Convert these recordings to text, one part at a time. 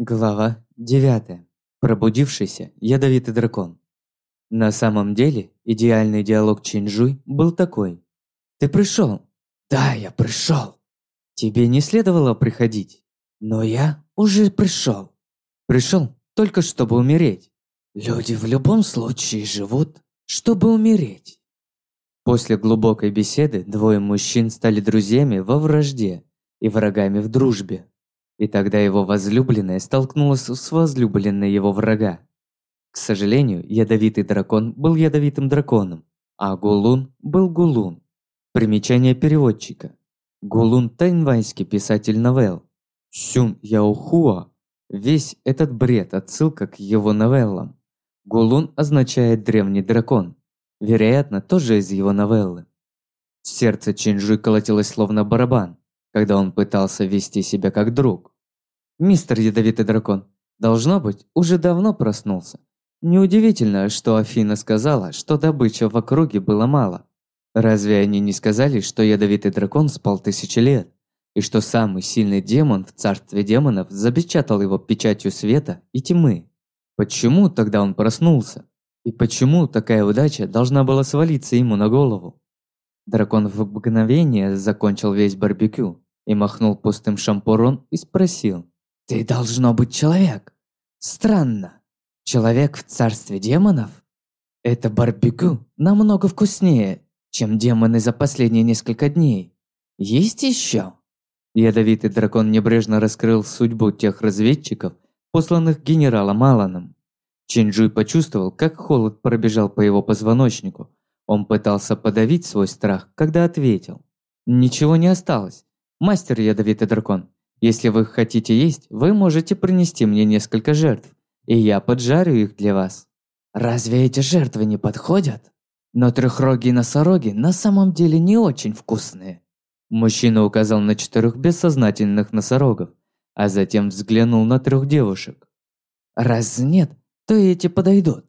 Глава 9. Пробудившийся ядовитый дракон. На самом деле, идеальный диалог Чинжуй был такой. «Ты пришел?» «Да, я пришел». «Тебе не следовало приходить?» «Но я уже пришел». «Пришел только чтобы умереть». «Люди в любом случае живут, чтобы умереть». После глубокой беседы двое мужчин стали друзьями во вражде и врагами в дружбе. И тогда его возлюбленная столкнулась с возлюбленной его врага. К сожалению, ядовитый дракон был ядовитым драконом, а Гулун был Гулун. Примечание переводчика. Гулун – тайнваньский писатель новелл. Сюн Яохуа – весь этот бред отсылка к его новеллам. Гулун означает «древний дракон», вероятно, тоже из его новеллы. Сердце Чинжуй колотилось словно барабан когда он пытался вести себя как друг. Мистер Ядовитый Дракон, должно быть, уже давно проснулся. Неудивительно, что Афина сказала, что добычи в округе было мало. Разве они не сказали, что Ядовитый Дракон спал тысячи лет? И что самый сильный демон в царстве демонов запечатал его печатью света и тьмы? Почему тогда он проснулся? И почему такая удача должна была свалиться ему на голову? Дракон в мгновение закончил весь барбекю и махнул пустым шампурон и спросил. «Ты должно быть человек. Странно. Человек в царстве демонов? Это барбекю намного вкуснее, чем демоны за последние несколько дней. Есть еще?» Ядовитый дракон небрежно раскрыл судьбу тех разведчиков, посланных генералом Алланом. Чинджуй почувствовал, как холод пробежал по его позвоночнику. Он пытался подавить свой страх, когда ответил. «Ничего не осталось. «Мастер ядовитый дракон, если вы хотите есть, вы можете принести мне несколько жертв, и я поджарю их для вас». «Разве эти жертвы не подходят? Но трехрогие носороги на самом деле не очень вкусные». Мужчина указал на четырех бессознательных носорогов, а затем взглянул на трех девушек. «Раз нет, то эти подойдут.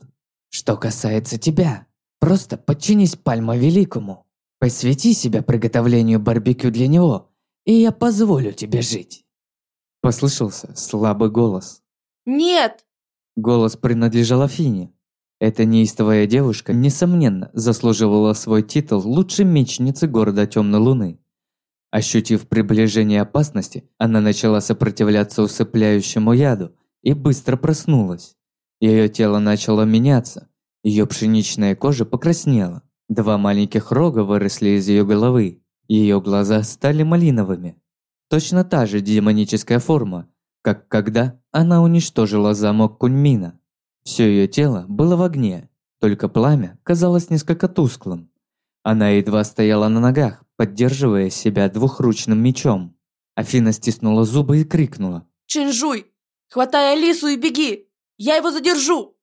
Что касается тебя, просто подчинись Пальма Великому. Посвяти себя приготовлению барбекю для него, и я позволю тебе жить». Послышался слабый голос. «Нет!» Голос принадлежал Афине. Эта неистовая девушка, несомненно, заслуживала свой титул лучшей мечницы города Темной Луны. Ощутив приближение опасности, она начала сопротивляться усыпляющему яду и быстро проснулась. Ее тело начало меняться, ее пшеничная кожа покраснела, два маленьких рога выросли из ее головы, ее глаза стали малиновыми. Точно та же демоническая форма, как когда она уничтожила замок Куньмина. Все ее тело было в огне, только пламя казалось несколько тусклым. Она едва стояла на ногах, поддерживая себя двухручным мечом. Афина стиснула зубы и крикнула. «Чинжуй! Хватай Алису и беги! Я его задержу!»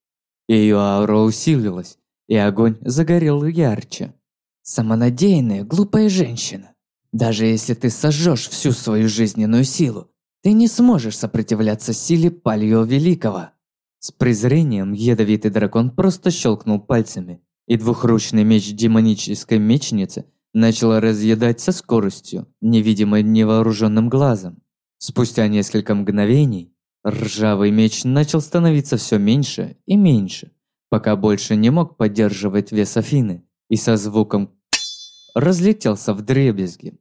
Ее аура усилилась, и огонь загорел ярче. Самонадеянная, глупая женщина. Даже если ты сожжешь всю свою жизненную силу, ты не сможешь сопротивляться силе Пальо Великого. С презрением ядовитый дракон просто щелкнул пальцами, и двухручный меч демонической мечницы начал разъедать со скоростью, невидимой невооруженным глазом. Спустя несколько мгновений ржавый меч начал становиться все меньше и меньше, пока больше не мог поддерживать вес Афины, и со звуком разлетелся в дребезги.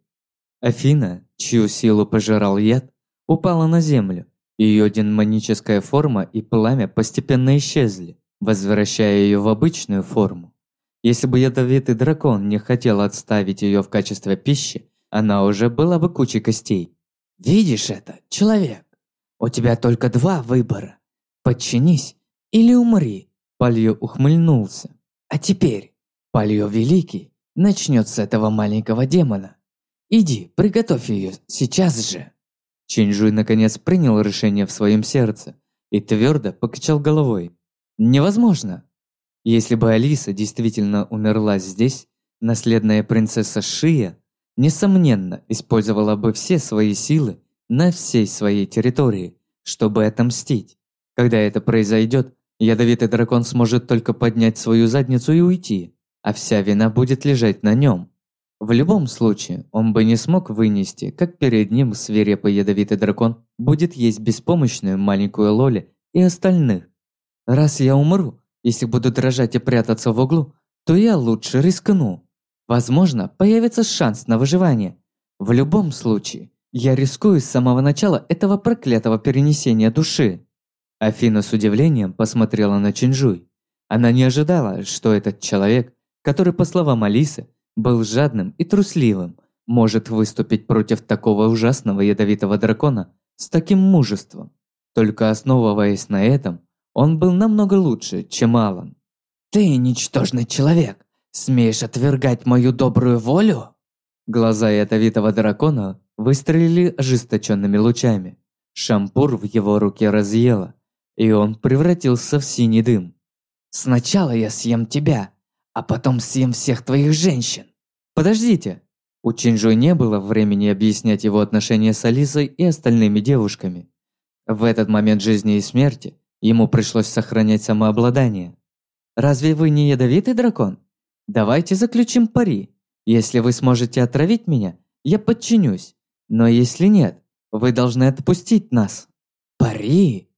Афина, чью силу пожирал яд, упала на землю, и ее демоническая форма и пламя постепенно исчезли, возвращая ее в обычную форму. Если бы ядовитый дракон не хотел отставить ее в качестве пищи, она уже была бы кучей костей. «Видишь это, человек? У тебя только два выбора. Подчинись или умри», – Палью ухмыльнулся. «А теперь, Палью Великий, начнет с этого маленького демона. Иди, приготовь ее сейчас же. Чинжуй наконец принял решение в своем сердце и твердо покачал головой. Невозможно. Если бы Алиса действительно умерла здесь, наследная принцесса Шия, несомненно, использовала бы все свои силы на всей своей территории, чтобы отомстить. Когда это произойдет, ядовитый дракон сможет только поднять свою задницу и уйти а вся вина будет лежать на нем. В любом случае, он бы не смог вынести, как перед ним свирепый ядовитый дракон будет есть беспомощную маленькую Лоли и остальных. Раз я умру, если буду дрожать и прятаться в углу, то я лучше рискну. Возможно, появится шанс на выживание. В любом случае, я рискую с самого начала этого проклятого перенесения души. Афина с удивлением посмотрела на Чинжуй. Она не ожидала, что этот человек, который, по словам Алисы, был жадным и трусливым, может выступить против такого ужасного ядовитого дракона с таким мужеством. Только основываясь на этом, он был намного лучше, чем Алан. «Ты ничтожный человек! Смеешь отвергать мою добрую волю?» Глаза ядовитого дракона выстрелили ожесточенными лучами. Шампур в его руке разъело, и он превратился в синий дым. «Сначала я съем тебя, а потом съем всех твоих женщин». «Подождите!» У Чинжу не было времени объяснять его отношения с Алисой и остальными девушками. В этот момент жизни и смерти ему пришлось сохранять самообладание. «Разве вы не ядовитый дракон? Давайте заключим пари. Если вы сможете отравить меня, я подчинюсь. Но если нет, вы должны отпустить нас». «Пари?»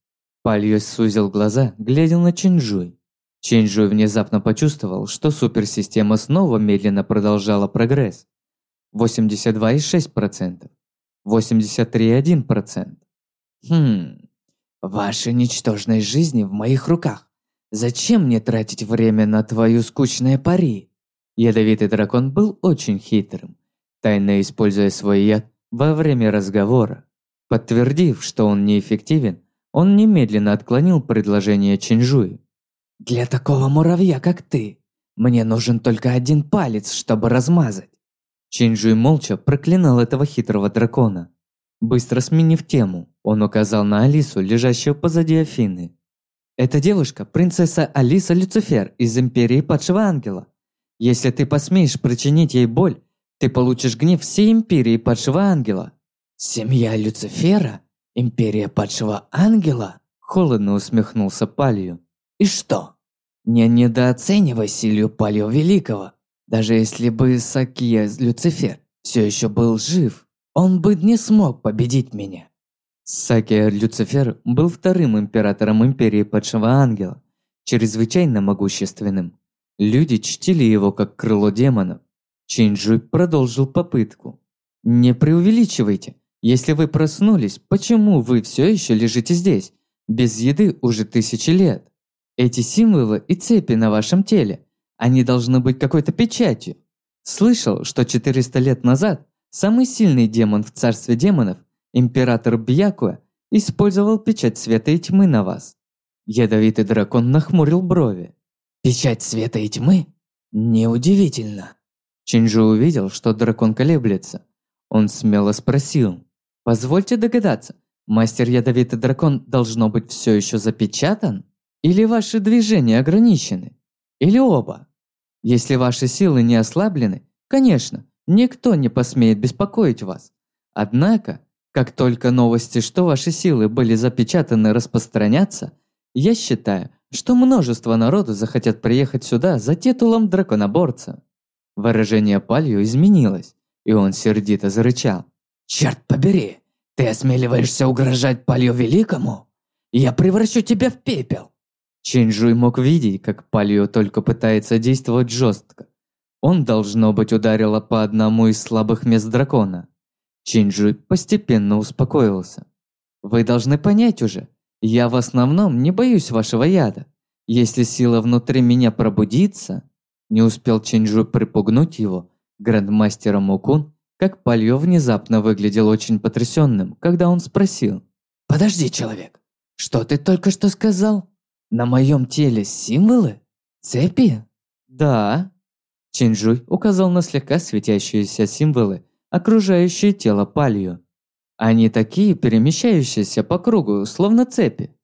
Пальюс сузил глаза, глядя на Чинжуй. Ченджуй внезапно почувствовал, что суперсистема снова медленно продолжала прогресс. 82,6%. 83,1%. Хм, ваша ничтожная жизнь в моих руках. Зачем мне тратить время на твою скучное пари? Ядовитый дракон был очень хитрым, тайно используя свой яд во время разговора. Подтвердив, что он неэффективен, он немедленно отклонил предложение Чинжуи. Для такого муравья, как ты, мне нужен только один палец, чтобы размазать. Чинджуй молча проклинал этого хитрого дракона. Быстро сменив тему, он указал на Алису, лежащую позади Афины. «Эта девушка – принцесса Алиса Люцифер из Империи Падшего Ангела. Если ты посмеешь причинить ей боль, ты получишь гнев всей Империи Падшего Ангела». «Семья Люцифера? Империя Падшего Ангела?» Холодно усмехнулся Палью. И что? Не недооценивай Силию Палео Великого. Даже если бы Сакия Люцифер все еще был жив, он бы не смог победить меня. Сакия Люцифер был вторым императором Империи Падшего Ангела, чрезвычайно могущественным. Люди чтили его как крыло демонов. Чинджуй продолжил попытку. «Не преувеличивайте. Если вы проснулись, почему вы все еще лежите здесь, без еды уже тысячи лет?» Эти символы и цепи на вашем теле, они должны быть какой-то печатью. Слышал, что 400 лет назад самый сильный демон в царстве демонов, император Бьякуа, использовал печать света и тьмы на вас. Ядовитый дракон нахмурил брови. Печать света и тьмы? Неудивительно. Чинджу увидел, что дракон колеблется. Он смело спросил. «Позвольте догадаться, мастер Ядовитый Дракон должно быть все еще запечатан?» Или ваши движения ограничены? Или оба? Если ваши силы не ослаблены, конечно, никто не посмеет беспокоить вас. Однако, как только новости, что ваши силы были запечатаны, распространятся, я считаю, что множество народу захотят приехать сюда за титулом драконоборца. Выражение Палью изменилось, и он сердито зарычал. «Черт побери! Ты осмеливаешься угрожать Палью Великому? Я превращу тебя в пепел!» Чинджуй мог видеть, как Палио только пытается действовать жестко. Он, должно быть, ударила по одному из слабых мест дракона. Чинджуй постепенно успокоился. «Вы должны понять уже, я в основном не боюсь вашего яда. Если сила внутри меня пробудится...» Не успел Чинджуй припугнуть его, грандмастера Мукун, как Пальё внезапно выглядел очень потрясенным, когда он спросил. «Подожди, человек, что ты только что сказал?» На моем теле символы? Цепи? Да. Чинджуй указал на слегка светящиеся символы, окружающие тело Палью. Они такие, перемещающиеся по кругу, словно цепи.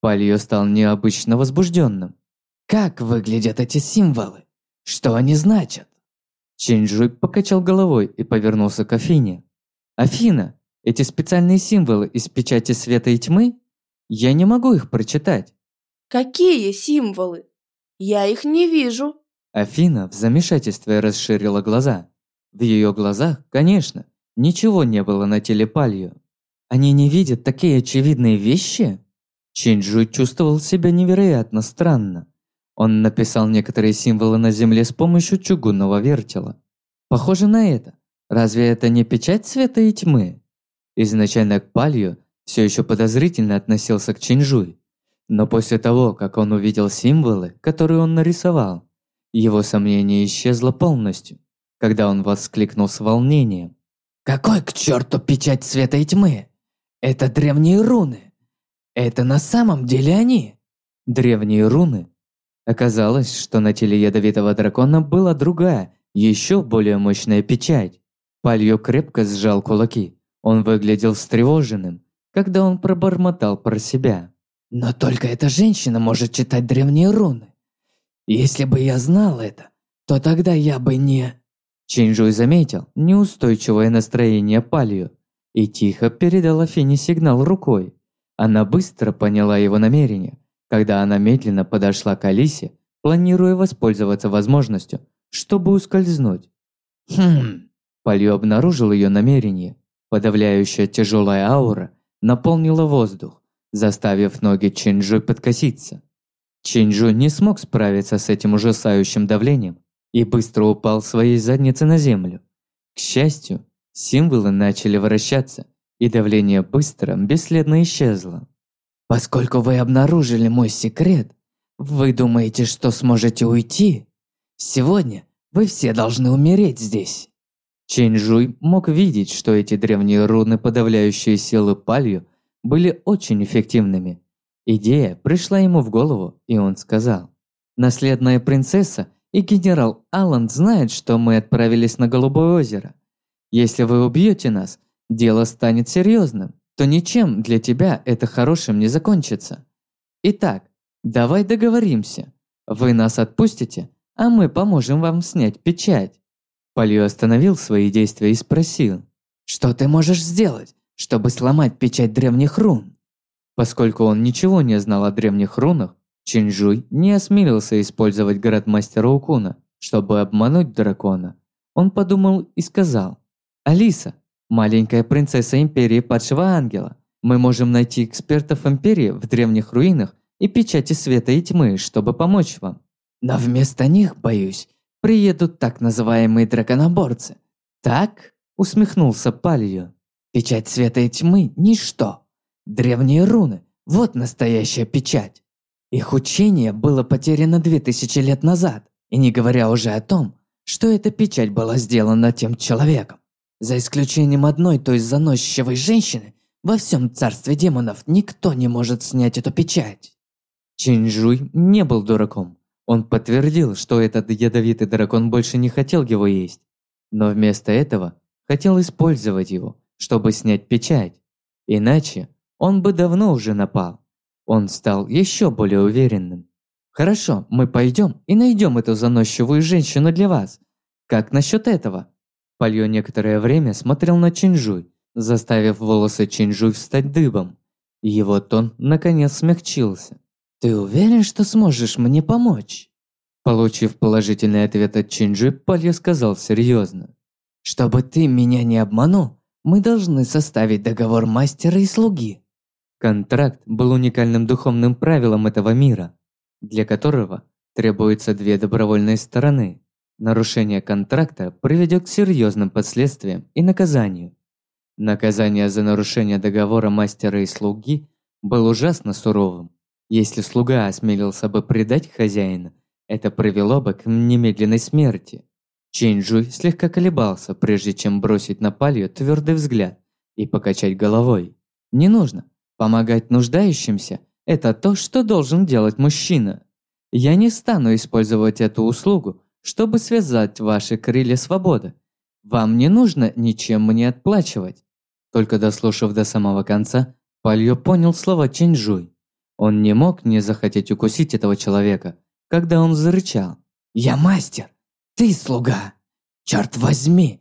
Палью стал необычно возбужденным. Как выглядят эти символы? Что они значат? Чинджуй покачал головой и повернулся к Афине. «Афина, эти специальные символы из печати света и тьмы? Я не могу их прочитать. Какие символы? Я их не вижу. Афина в замешательстве расширила глаза. В ее глазах, конечно, ничего не было на теле Палью. Они не видят такие очевидные вещи? Чинджу чувствовал себя невероятно странно. Он написал некоторые символы на земле с помощью чугунного вертела. Похоже на это. Разве это не печать света и тьмы? Изначально к Палью все еще подозрительно относился к Чинжуй. Но после того, как он увидел символы, которые он нарисовал, его сомнение исчезло полностью, когда он воскликнул с волнением. «Какой к черту печать света и тьмы? Это древние руны. Это на самом деле они?» Древние руны? Оказалось, что на теле ядовитого дракона была другая, еще более мощная печать. Палью крепко сжал кулаки. Он выглядел встревоженным, когда он пробормотал про себя. «Но только эта женщина может читать древние руны. Если бы я знал это, то тогда я бы не...» Чинжуй заметил неустойчивое настроение Палью и тихо передал Афине сигнал рукой. Она быстро поняла его намерение, когда она медленно подошла к Алисе, планируя воспользоваться возможностью, чтобы ускользнуть. «Хм...» Палью обнаружил ее намерение. Подавляющая тяжелая аура наполнила воздух, заставив ноги Чинджу подкоситься. Чинджу не смог справиться с этим ужасающим давлением и быстро упал своей задницей на землю. К счастью, символы начали вращаться, и давление быстро, бесследно исчезло. «Поскольку вы обнаружили мой секрет, вы думаете, что сможете уйти? Сегодня вы все должны умереть здесь». Чэньжуй мог видеть, что эти древние руны, подавляющие силы палью, были очень эффективными. Идея пришла ему в голову, и он сказал, «Наследная принцесса и генерал Алланд знают, что мы отправились на Голубое озеро. Если вы убьете нас, дело станет серьезным, то ничем для тебя это хорошим не закончится. Итак, давай договоримся. Вы нас отпустите, а мы поможем вам снять печать». Полью остановил свои действия и спросил. «Что ты можешь сделать, чтобы сломать печать древних рун?» Поскольку он ничего не знал о древних рунах, Чинжуй не осмелился использовать градмастера Укуна, чтобы обмануть дракона. Он подумал и сказал. «Алиса, маленькая принцесса Империи Падшего Ангела, мы можем найти экспертов Империи в древних руинах и печати света и тьмы, чтобы помочь вам. Но вместо них, боюсь, приедут так называемые драконоборцы. Так?» – усмехнулся Палью. «Печать света и тьмы – ничто. Древние руны – вот настоящая печать. Их учение было потеряно две тысячи лет назад, и не говоря уже о том, что эта печать была сделана тем человеком. За исключением одной той заносчивой женщины, во всем царстве демонов никто не может снять эту печать. Чинжуй не был дураком. Он подтвердил, что этот ядовитый дракон больше не хотел его есть, но вместо этого хотел использовать его, чтобы снять печать. Иначе он бы давно уже напал. Он стал еще более уверенным. «Хорошо, мы пойдем и найдем эту заносчивую женщину для вас. Как насчет этого?» Пальё некоторое время смотрел на Чинжуй, заставив волосы Чинжуй встать дыбом. Его тон наконец смягчился. «Ты уверен, что сможешь мне помочь?» Получив положительный ответ от Чинжуй, Пальё сказал серьезно. «Чтобы ты меня не обманул, мы должны составить договор мастера и слуги. Контракт был уникальным духовным правилом этого мира, для которого требуется две добровольные стороны. Нарушение контракта приведет к серьезным последствиям и наказанию. Наказание за нарушение договора мастера и слуги было ужасно суровым. Если слуга осмелился бы предать хозяина, это привело бы к немедленной смерти. Чинджуй слегка колебался, прежде чем бросить на палью твердый взгляд и покачать головой. Не нужно. Помогать нуждающимся – это то, что должен делать мужчина. Я не стану использовать эту услугу, чтобы связать ваши крылья свободы. Вам не нужно ничем мне отплачивать. Только дослушав до самого конца, Пальё понял слова Чинжуй. Он не мог не захотеть укусить этого человека, когда он зарычал. «Я мастер, ты слуга. Черт возьми,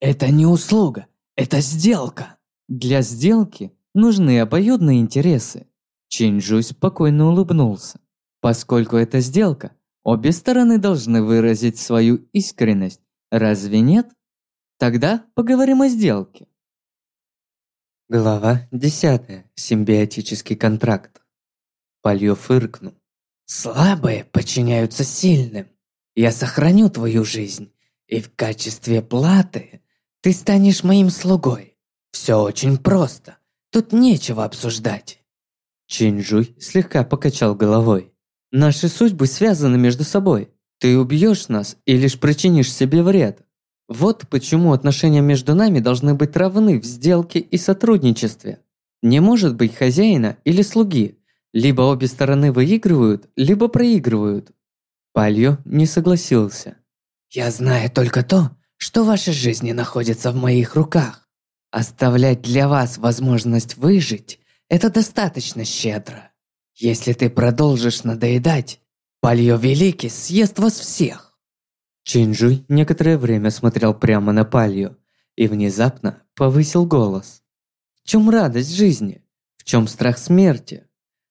это не услуга, это сделка». Для сделки нужны обоюдные интересы. Чинджуй спокойно улыбнулся. Поскольку это сделка, обе стороны должны выразить свою искренность. Разве нет? Тогда поговорим о сделке. Глава 10. Симбиотический контракт. Пальё фыркнул. Слабые подчиняются сильным. Я сохраню твою жизнь, и в качестве платы ты станешь моим слугой. Все очень просто. Тут нечего обсуждать. Чинжуй слегка покачал головой. Наши судьбы связаны между собой. Ты убьешь нас и лишь причинишь себе вред. Вот почему отношения между нами должны быть равны в сделке и сотрудничестве. Не может быть хозяина или слуги. Либо обе стороны выигрывают, либо проигрывают. Пальо не согласился. Я знаю только то, что ваши жизни находятся в моих руках. Оставлять для вас возможность выжить – это достаточно щедро. Если ты продолжишь надоедать, Пальо Великий съест вас всех. Чинджуй некоторое время смотрел прямо на Палью и внезапно повысил голос. В чем радость жизни? В чем страх смерти?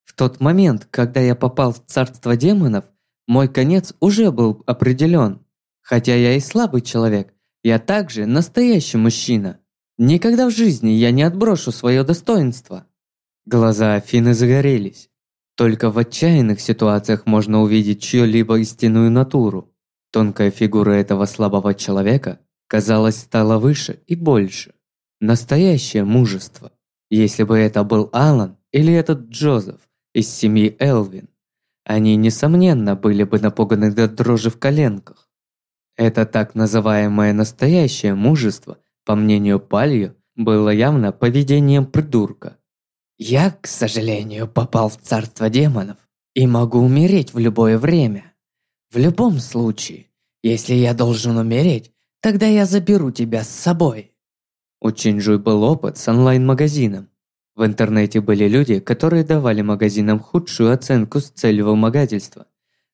В тот момент, когда я попал в царство демонов, мой конец уже был определен. Хотя я и слабый человек, я также настоящий мужчина. Никогда в жизни я не отброшу свое достоинство. Глаза Афины загорелись. Только в отчаянных ситуациях можно увидеть чью-либо истинную натуру. Тонкая фигура этого слабого человека, казалось, стала выше и больше. Настоящее мужество. Если бы это был Алан или этот Джозеф из семьи Элвин, они, несомненно, были бы напуганы до дрожи в коленках. Это так называемое настоящее мужество, по мнению Палью, было явно поведением придурка. «Я, к сожалению, попал в царство демонов и могу умереть в любое время. В любом случае, если я должен умереть, тогда я заберу тебя с собой». У Чинджуй был опыт с онлайн-магазином. В интернете были люди, которые давали магазинам худшую оценку с целью вымогательства.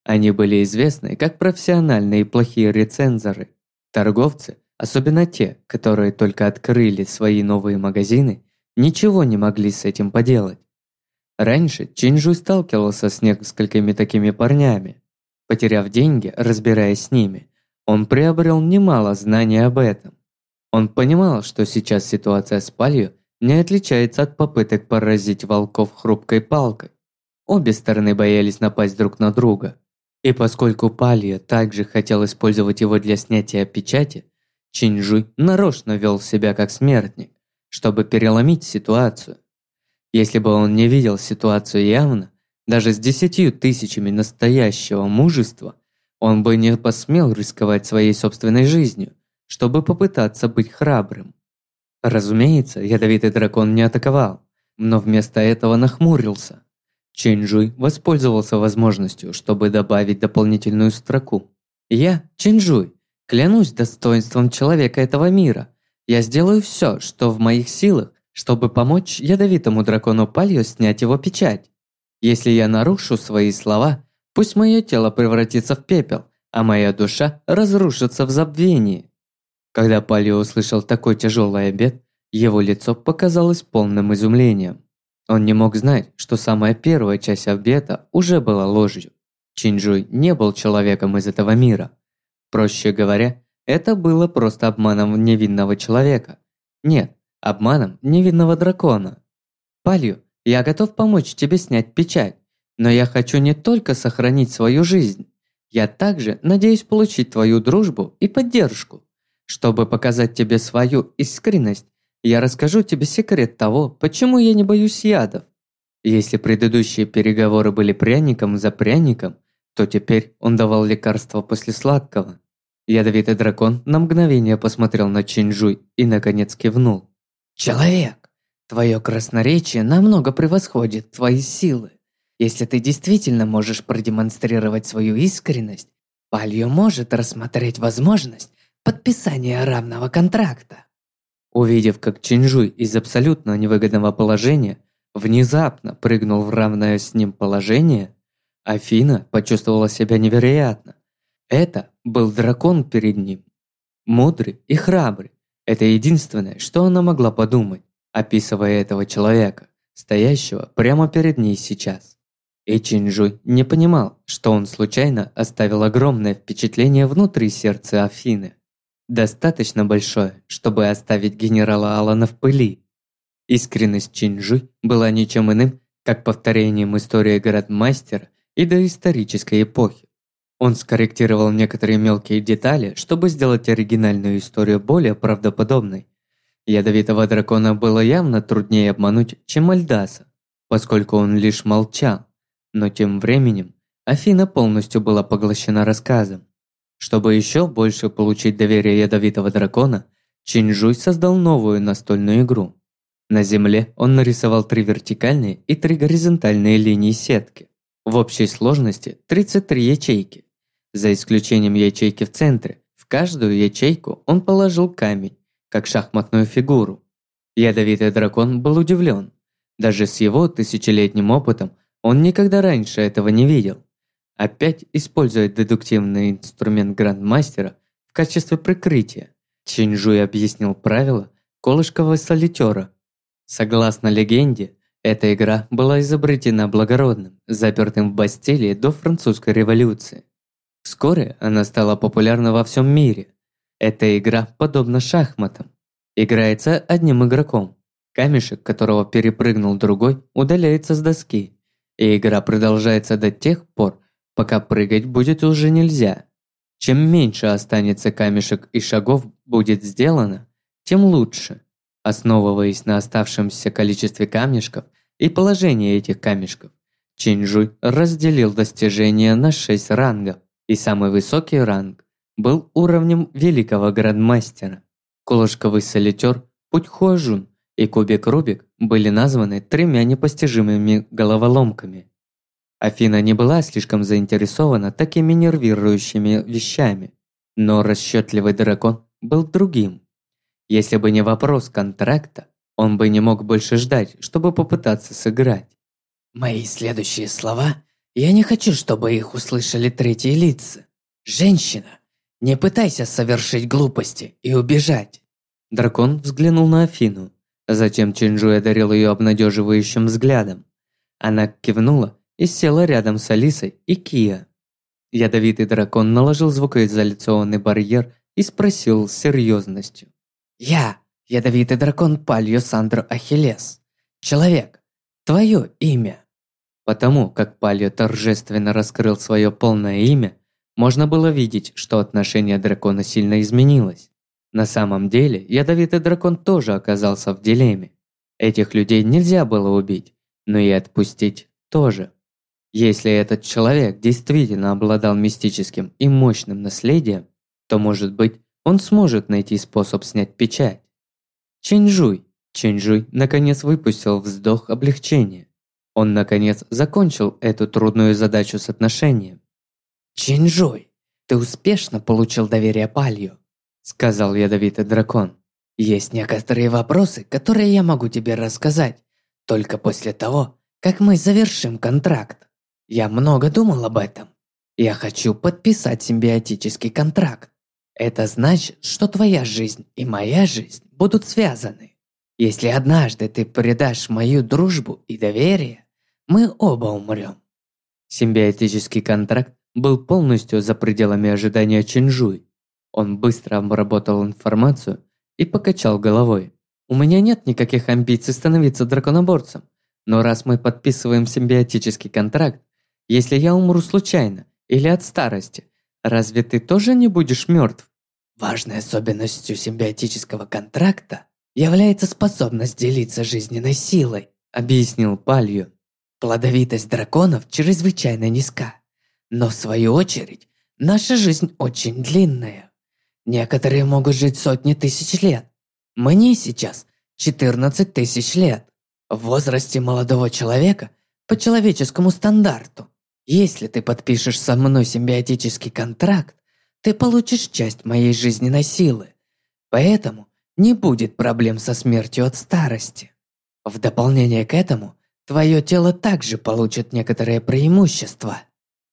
Они были известны как профессиональные плохие рецензоры. Торговцы, особенно те, которые только открыли свои новые магазины, ничего не могли с этим поделать. Раньше Чинжуй сталкивался с несколькими такими парнями. Потеряв деньги, разбираясь с ними, он приобрел немало знаний об этом. Он понимал, что сейчас ситуация с палью не отличается от попыток поразить волков хрупкой палкой. Обе стороны боялись напасть друг на друга. И поскольку Палья также хотел использовать его для снятия печати, Чинжуй нарочно вел себя как смертник, чтобы переломить ситуацию. Если бы он не видел ситуацию явно, даже с десятью тысячами настоящего мужества, он бы не посмел рисковать своей собственной жизнью, чтобы попытаться быть храбрым. Разумеется, ядовитый дракон не атаковал, но вместо этого нахмурился. Чинжуй воспользовался возможностью, чтобы добавить дополнительную строку. «Я, Чинжуй, клянусь достоинством человека этого мира. Я сделаю все, что в моих силах, чтобы помочь ядовитому дракону Палью снять его печать. Если я нарушу свои слова, пусть мое тело превратится в пепел, а моя душа разрушится в забвении. Когда Палио услышал такой тяжелый обед, его лицо показалось полным изумлением. Он не мог знать, что самая первая часть обета уже была ложью. Чинджуй не был человеком из этого мира. Проще говоря, это было просто обманом невинного человека. Нет, обманом невинного дракона. Палью, я готов помочь тебе снять печать, но я хочу не только сохранить свою жизнь. Я также надеюсь получить твою дружбу и поддержку. Чтобы показать тебе свою искренность, я расскажу тебе секрет того, почему я не боюсь ядов. Если предыдущие переговоры были пряником за пряником, то теперь он давал лекарство после сладкого. Ядовитый дракон на мгновение посмотрел на Чинджуй и наконец кивнул. «Человек, твое красноречие намного превосходит твои силы. Если ты действительно можешь продемонстрировать свою искренность, Палью может рассмотреть возможность подписание равного контракта. Увидев, как Чинжуй из абсолютно невыгодного положения внезапно прыгнул в равное с ним положение, Афина почувствовала себя невероятно. Это был дракон перед ним. Мудрый и храбрый. Это единственное, что она могла подумать, описывая этого человека, стоящего прямо перед ней сейчас. И Чинжуй не понимал, что он случайно оставил огромное впечатление внутри сердца Афины. Достаточно большое, чтобы оставить генерала Алана в пыли. Искренность Чинджуй была ничем иным, как повторением истории градмастера и доисторической эпохи. Он скорректировал некоторые мелкие детали, чтобы сделать оригинальную историю более правдоподобной. Ядовитого дракона было явно труднее обмануть, чем Альдаса, поскольку он лишь молчал. Но тем временем Афина полностью была поглощена рассказом. Чтобы еще больше получить доверие ядовитого дракона, Чинжуй создал новую настольную игру. На земле он нарисовал три вертикальные и три горизонтальные линии сетки. В общей сложности 33 ячейки. За исключением ячейки в центре, в каждую ячейку он положил камень, как шахматную фигуру. Ядовитый дракон был удивлен. Даже с его тысячелетним опытом он никогда раньше этого не видел. Опять используя дедуктивный инструмент грандмастера в качестве прикрытия, Чинжуй объяснил правила колышкового солитера. Согласно легенде, эта игра была изобретена благородным, запертым в Бастилии до французской революции. Вскоре она стала популярна во всем мире. Эта игра подобна шахматам. Играется одним игроком. Камешек, которого перепрыгнул другой, удаляется с доски. И игра продолжается до тех пор, пока прыгать будет уже нельзя. Чем меньше останется камешек и шагов будет сделано, тем лучше. Основываясь на оставшемся количестве камешков и положении этих камешков, Чинжуй разделил достижения на 6 рангов, и самый высокий ранг был уровнем великого грандмастера. Колышковый солитер Путьхуажун и кубик Рубик были названы тремя непостижимыми головоломками – Афина не была слишком заинтересована такими нервирующими вещами, но расчетливый дракон был другим. Если бы не вопрос контракта, он бы не мог больше ждать, чтобы попытаться сыграть. Мои следующие слова, я не хочу, чтобы их услышали третьи лица. Женщина, не пытайся совершить глупости и убежать. Дракон взглянул на Афину, затем Чинджу одарил ее обнадеживающим взглядом. Она кивнула и села рядом с Алисой и Кия. Ядовитый дракон наложил звукоизоляционный барьер и спросил с серьезностью. «Я, ядовитый дракон Пальо Сандро Ахиллес. Человек, твое имя?» Потому как Пальо торжественно раскрыл свое полное имя, можно было видеть, что отношение дракона сильно изменилось. На самом деле, ядовитый дракон тоже оказался в дилемме. Этих людей нельзя было убить, но и отпустить тоже. Если этот человек действительно обладал мистическим и мощным наследием, то, может быть, он сможет найти способ снять печать. Чэньжуй. Чэньжуй наконец выпустил вздох облегчения. Он наконец закончил эту трудную задачу с отношением. «Чинжуй, ты успешно получил доверие Палью», – сказал ядовитый дракон. «Есть некоторые вопросы, которые я могу тебе рассказать, только после того, как мы завершим контракт. Я много думал об этом. Я хочу подписать симбиотический контракт. Это значит, что твоя жизнь и моя жизнь будут связаны. Если однажды ты предашь мою дружбу и доверие, мы оба умрем. Симбиотический контракт был полностью за пределами ожидания Чинжуй. Он быстро обработал информацию и покачал головой. «У меня нет никаких амбиций становиться драконоборцем, но раз мы подписываем симбиотический контракт, если я умру случайно или от старости, разве ты тоже не будешь мертв? Важной особенностью симбиотического контракта является способность делиться жизненной силой, объяснил Палью. Плодовитость драконов чрезвычайно низка, но в свою очередь наша жизнь очень длинная. Некоторые могут жить сотни тысяч лет. Мне сейчас 14 тысяч лет. В возрасте молодого человека по человеческому стандарту. Если ты подпишешь со мной симбиотический контракт, ты получишь часть моей жизненной силы. Поэтому не будет проблем со смертью от старости. В дополнение к этому, твое тело также получит некоторые преимущества.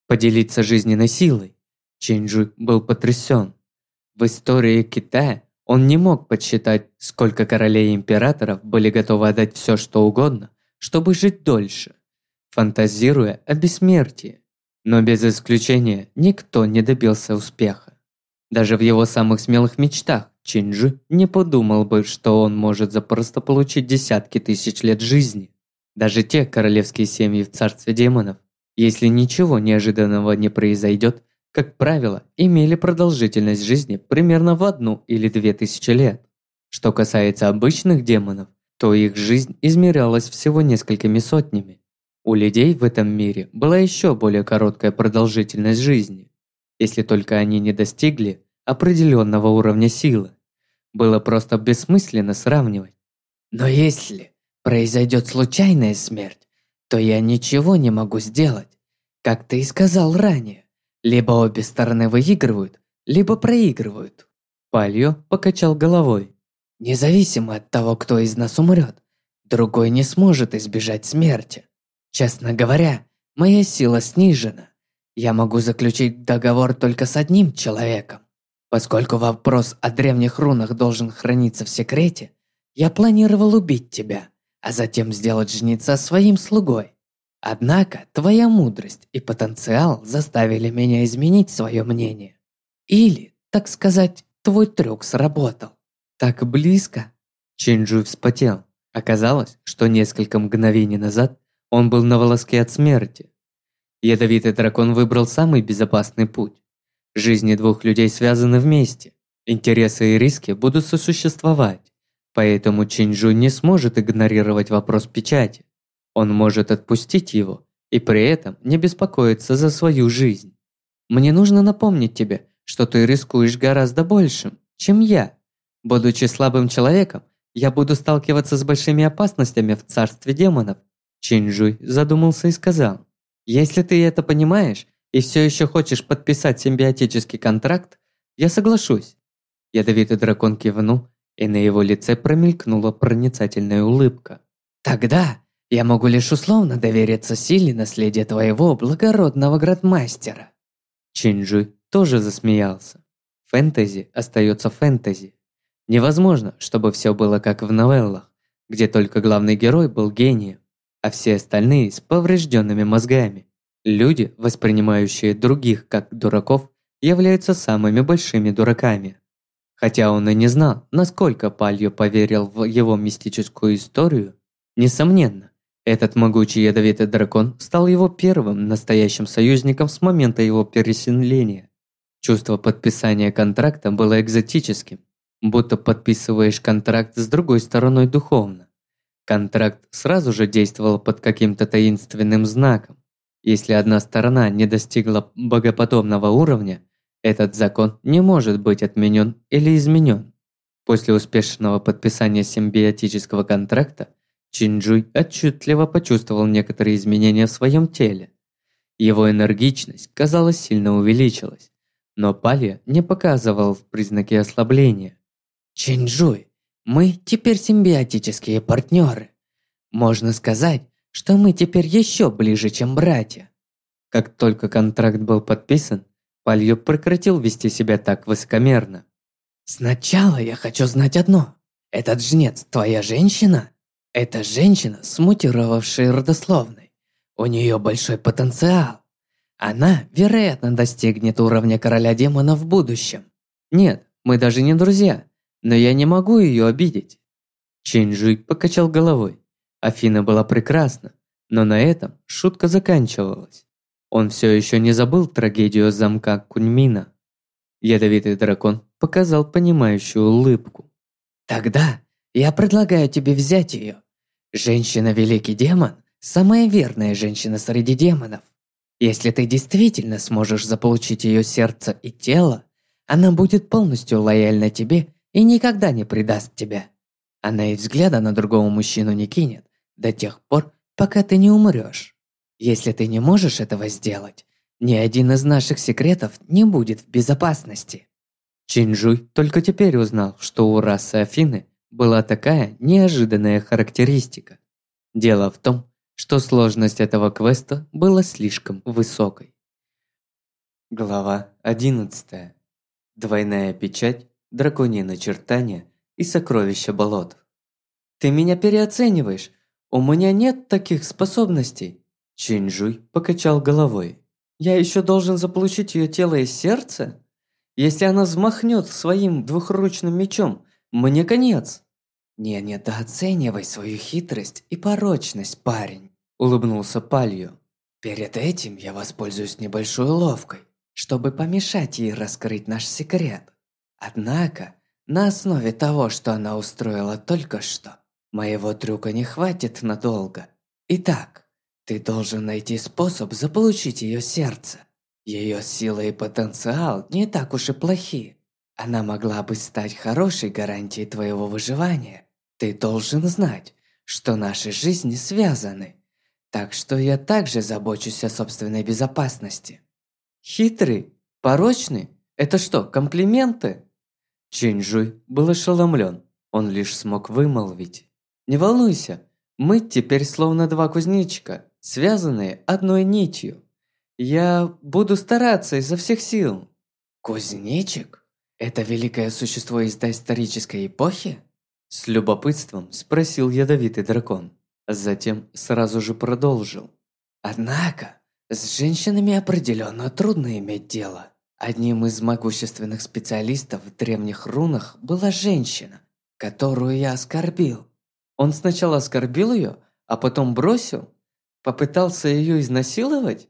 Поделиться жизненной силой. Чинджу был потрясен. В истории Китая он не мог подсчитать, сколько королей и императоров были готовы отдать все, что угодно, чтобы жить дольше фантазируя о бессмертии. Но без исключения никто не добился успеха. Даже в его самых смелых мечтах Чинджи не подумал бы, что он может запросто получить десятки тысяч лет жизни. Даже те королевские семьи в царстве демонов, если ничего неожиданного не произойдет, как правило, имели продолжительность жизни примерно в одну или две тысячи лет. Что касается обычных демонов, то их жизнь измерялась всего несколькими сотнями. У людей в этом мире была еще более короткая продолжительность жизни, если только они не достигли определенного уровня силы. Было просто бессмысленно сравнивать. Но если произойдет случайная смерть, то я ничего не могу сделать. Как ты и сказал ранее, либо обе стороны выигрывают, либо проигрывают. Пальо покачал головой. Независимо от того, кто из нас умрет, другой не сможет избежать смерти. Честно говоря, моя сила снижена. Я могу заключить договор только с одним человеком. Поскольку вопрос о древних рунах должен храниться в секрете, я планировал убить тебя, а затем сделать жнеца своим слугой. Однако твоя мудрость и потенциал заставили меня изменить свое мнение. Или, так сказать, твой трюк сработал. Так близко. Чинджу вспотел. Оказалось, что несколько мгновений назад он был на волоске от смерти. Ядовитый дракон выбрал самый безопасный путь. Жизни двух людей связаны вместе. Интересы и риски будут сосуществовать. Поэтому Чинджу не сможет игнорировать вопрос печати. Он может отпустить его и при этом не беспокоиться за свою жизнь. Мне нужно напомнить тебе, что ты рискуешь гораздо большим, чем я. Будучи слабым человеком, я буду сталкиваться с большими опасностями в царстве демонов. Чинджуй задумался и сказал, если ты это понимаешь и все еще хочешь подписать симбиотический контракт, я соглашусь. Ядовитый дракон кивнул, и на его лице промелькнула проницательная улыбка. Тогда я могу лишь условно довериться силе наследия твоего благородного градмастера. Чинджуй тоже засмеялся. Фэнтези остается фэнтези. Невозможно, чтобы все было как в новеллах, где только главный герой был гением, а все остальные с поврежденными мозгами. Люди, воспринимающие других как дураков, являются самыми большими дураками. Хотя он и не знал, насколько Пальо поверил в его мистическую историю, несомненно, этот могучий ядовитый дракон стал его первым настоящим союзником с момента его переселения. Чувство подписания контракта было экзотическим, будто подписываешь контракт с другой стороной духовно. Контракт сразу же действовал под каким-то таинственным знаком. Если одна сторона не достигла богоподобного уровня, этот закон не может быть отменен или изменен. После успешного подписания симбиотического контракта Чинджуй отчетливо почувствовал некоторые изменения в своем теле. Его энергичность, казалось, сильно увеличилась, но Палья не показывал признаки ослабления. Чинджуй, мы теперь симбиотические партнеры. Можно сказать, что мы теперь еще ближе, чем братья. Как только контракт был подписан, Палью прекратил вести себя так высокомерно. Сначала я хочу знать одно. Этот жнец твоя женщина? Это женщина, смутировавшая родословной. У нее большой потенциал. Она, вероятно, достигнет уровня короля демона в будущем. Нет, мы даже не друзья но я не могу ее обидеть. Чинджуй покачал головой. Афина была прекрасна, но на этом шутка заканчивалась. Он все еще не забыл трагедию замка Куньмина. Ядовитый дракон показал понимающую улыбку. «Тогда я предлагаю тебе взять ее. Женщина-великий демон – самая верная женщина среди демонов. Если ты действительно сможешь заполучить ее сердце и тело, она будет полностью лояльна тебе и никогда не предаст тебя. Она и взгляда на другого мужчину не кинет до тех пор, пока ты не умрешь. Если ты не можешь этого сделать, ни один из наших секретов не будет в безопасности. Чинджуй только теперь узнал, что у расы Афины была такая неожиданная характеристика. Дело в том, что сложность этого квеста была слишком высокой. Глава 11. Двойная печать драконье начертания и сокровища болот. «Ты меня переоцениваешь. У меня нет таких способностей». Чинджуй покачал головой. «Я еще должен заполучить ее тело и сердце? Если она взмахнет своим двухручным мечом, мне конец. Не недооценивай свою хитрость и порочность, парень, улыбнулся Палью. Перед этим я воспользуюсь небольшой уловкой, чтобы помешать ей раскрыть наш секрет. Однако, на основе того, что она устроила только что, моего трюка не хватит надолго. Итак, ты должен найти способ заполучить ее сердце. Ее сила и потенциал не так уж и плохи. Она могла бы стать хорошей гарантией твоего выживания. Ты должен знать, что наши жизни связаны. Так что я также забочусь о собственной безопасности. Хитрый? Порочный? Это что, комплименты? Чинжуй был ошеломлен. Он лишь смог вымолвить. Не волнуйся, мы теперь словно два кузнечика, связанные одной нитью. Я буду стараться изо всех сил. Кузнечик? Это великое существо из доисторической эпохи? С любопытством спросил ядовитый дракон. Затем сразу же продолжил. Однако, с женщинами определенно трудно иметь дело. Одним из могущественных специалистов в древних рунах была женщина, которую я оскорбил. Он сначала оскорбил ее, а потом бросил? Попытался ее изнасиловать?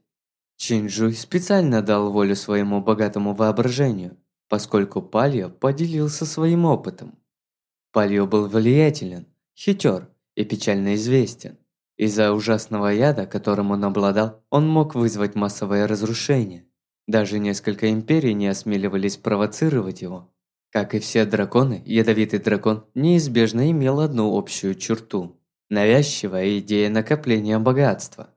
Чинджуй специально дал волю своему богатому воображению, поскольку Пальо поделился своим опытом. Пальо был влиятелен, хитер и печально известен. Из-за ужасного яда, которым он обладал, он мог вызвать массовое разрушение. Даже несколько империй не осмеливались провоцировать его. Как и все драконы, ядовитый дракон неизбежно имел одну общую черту – навязчивая идея накопления богатства.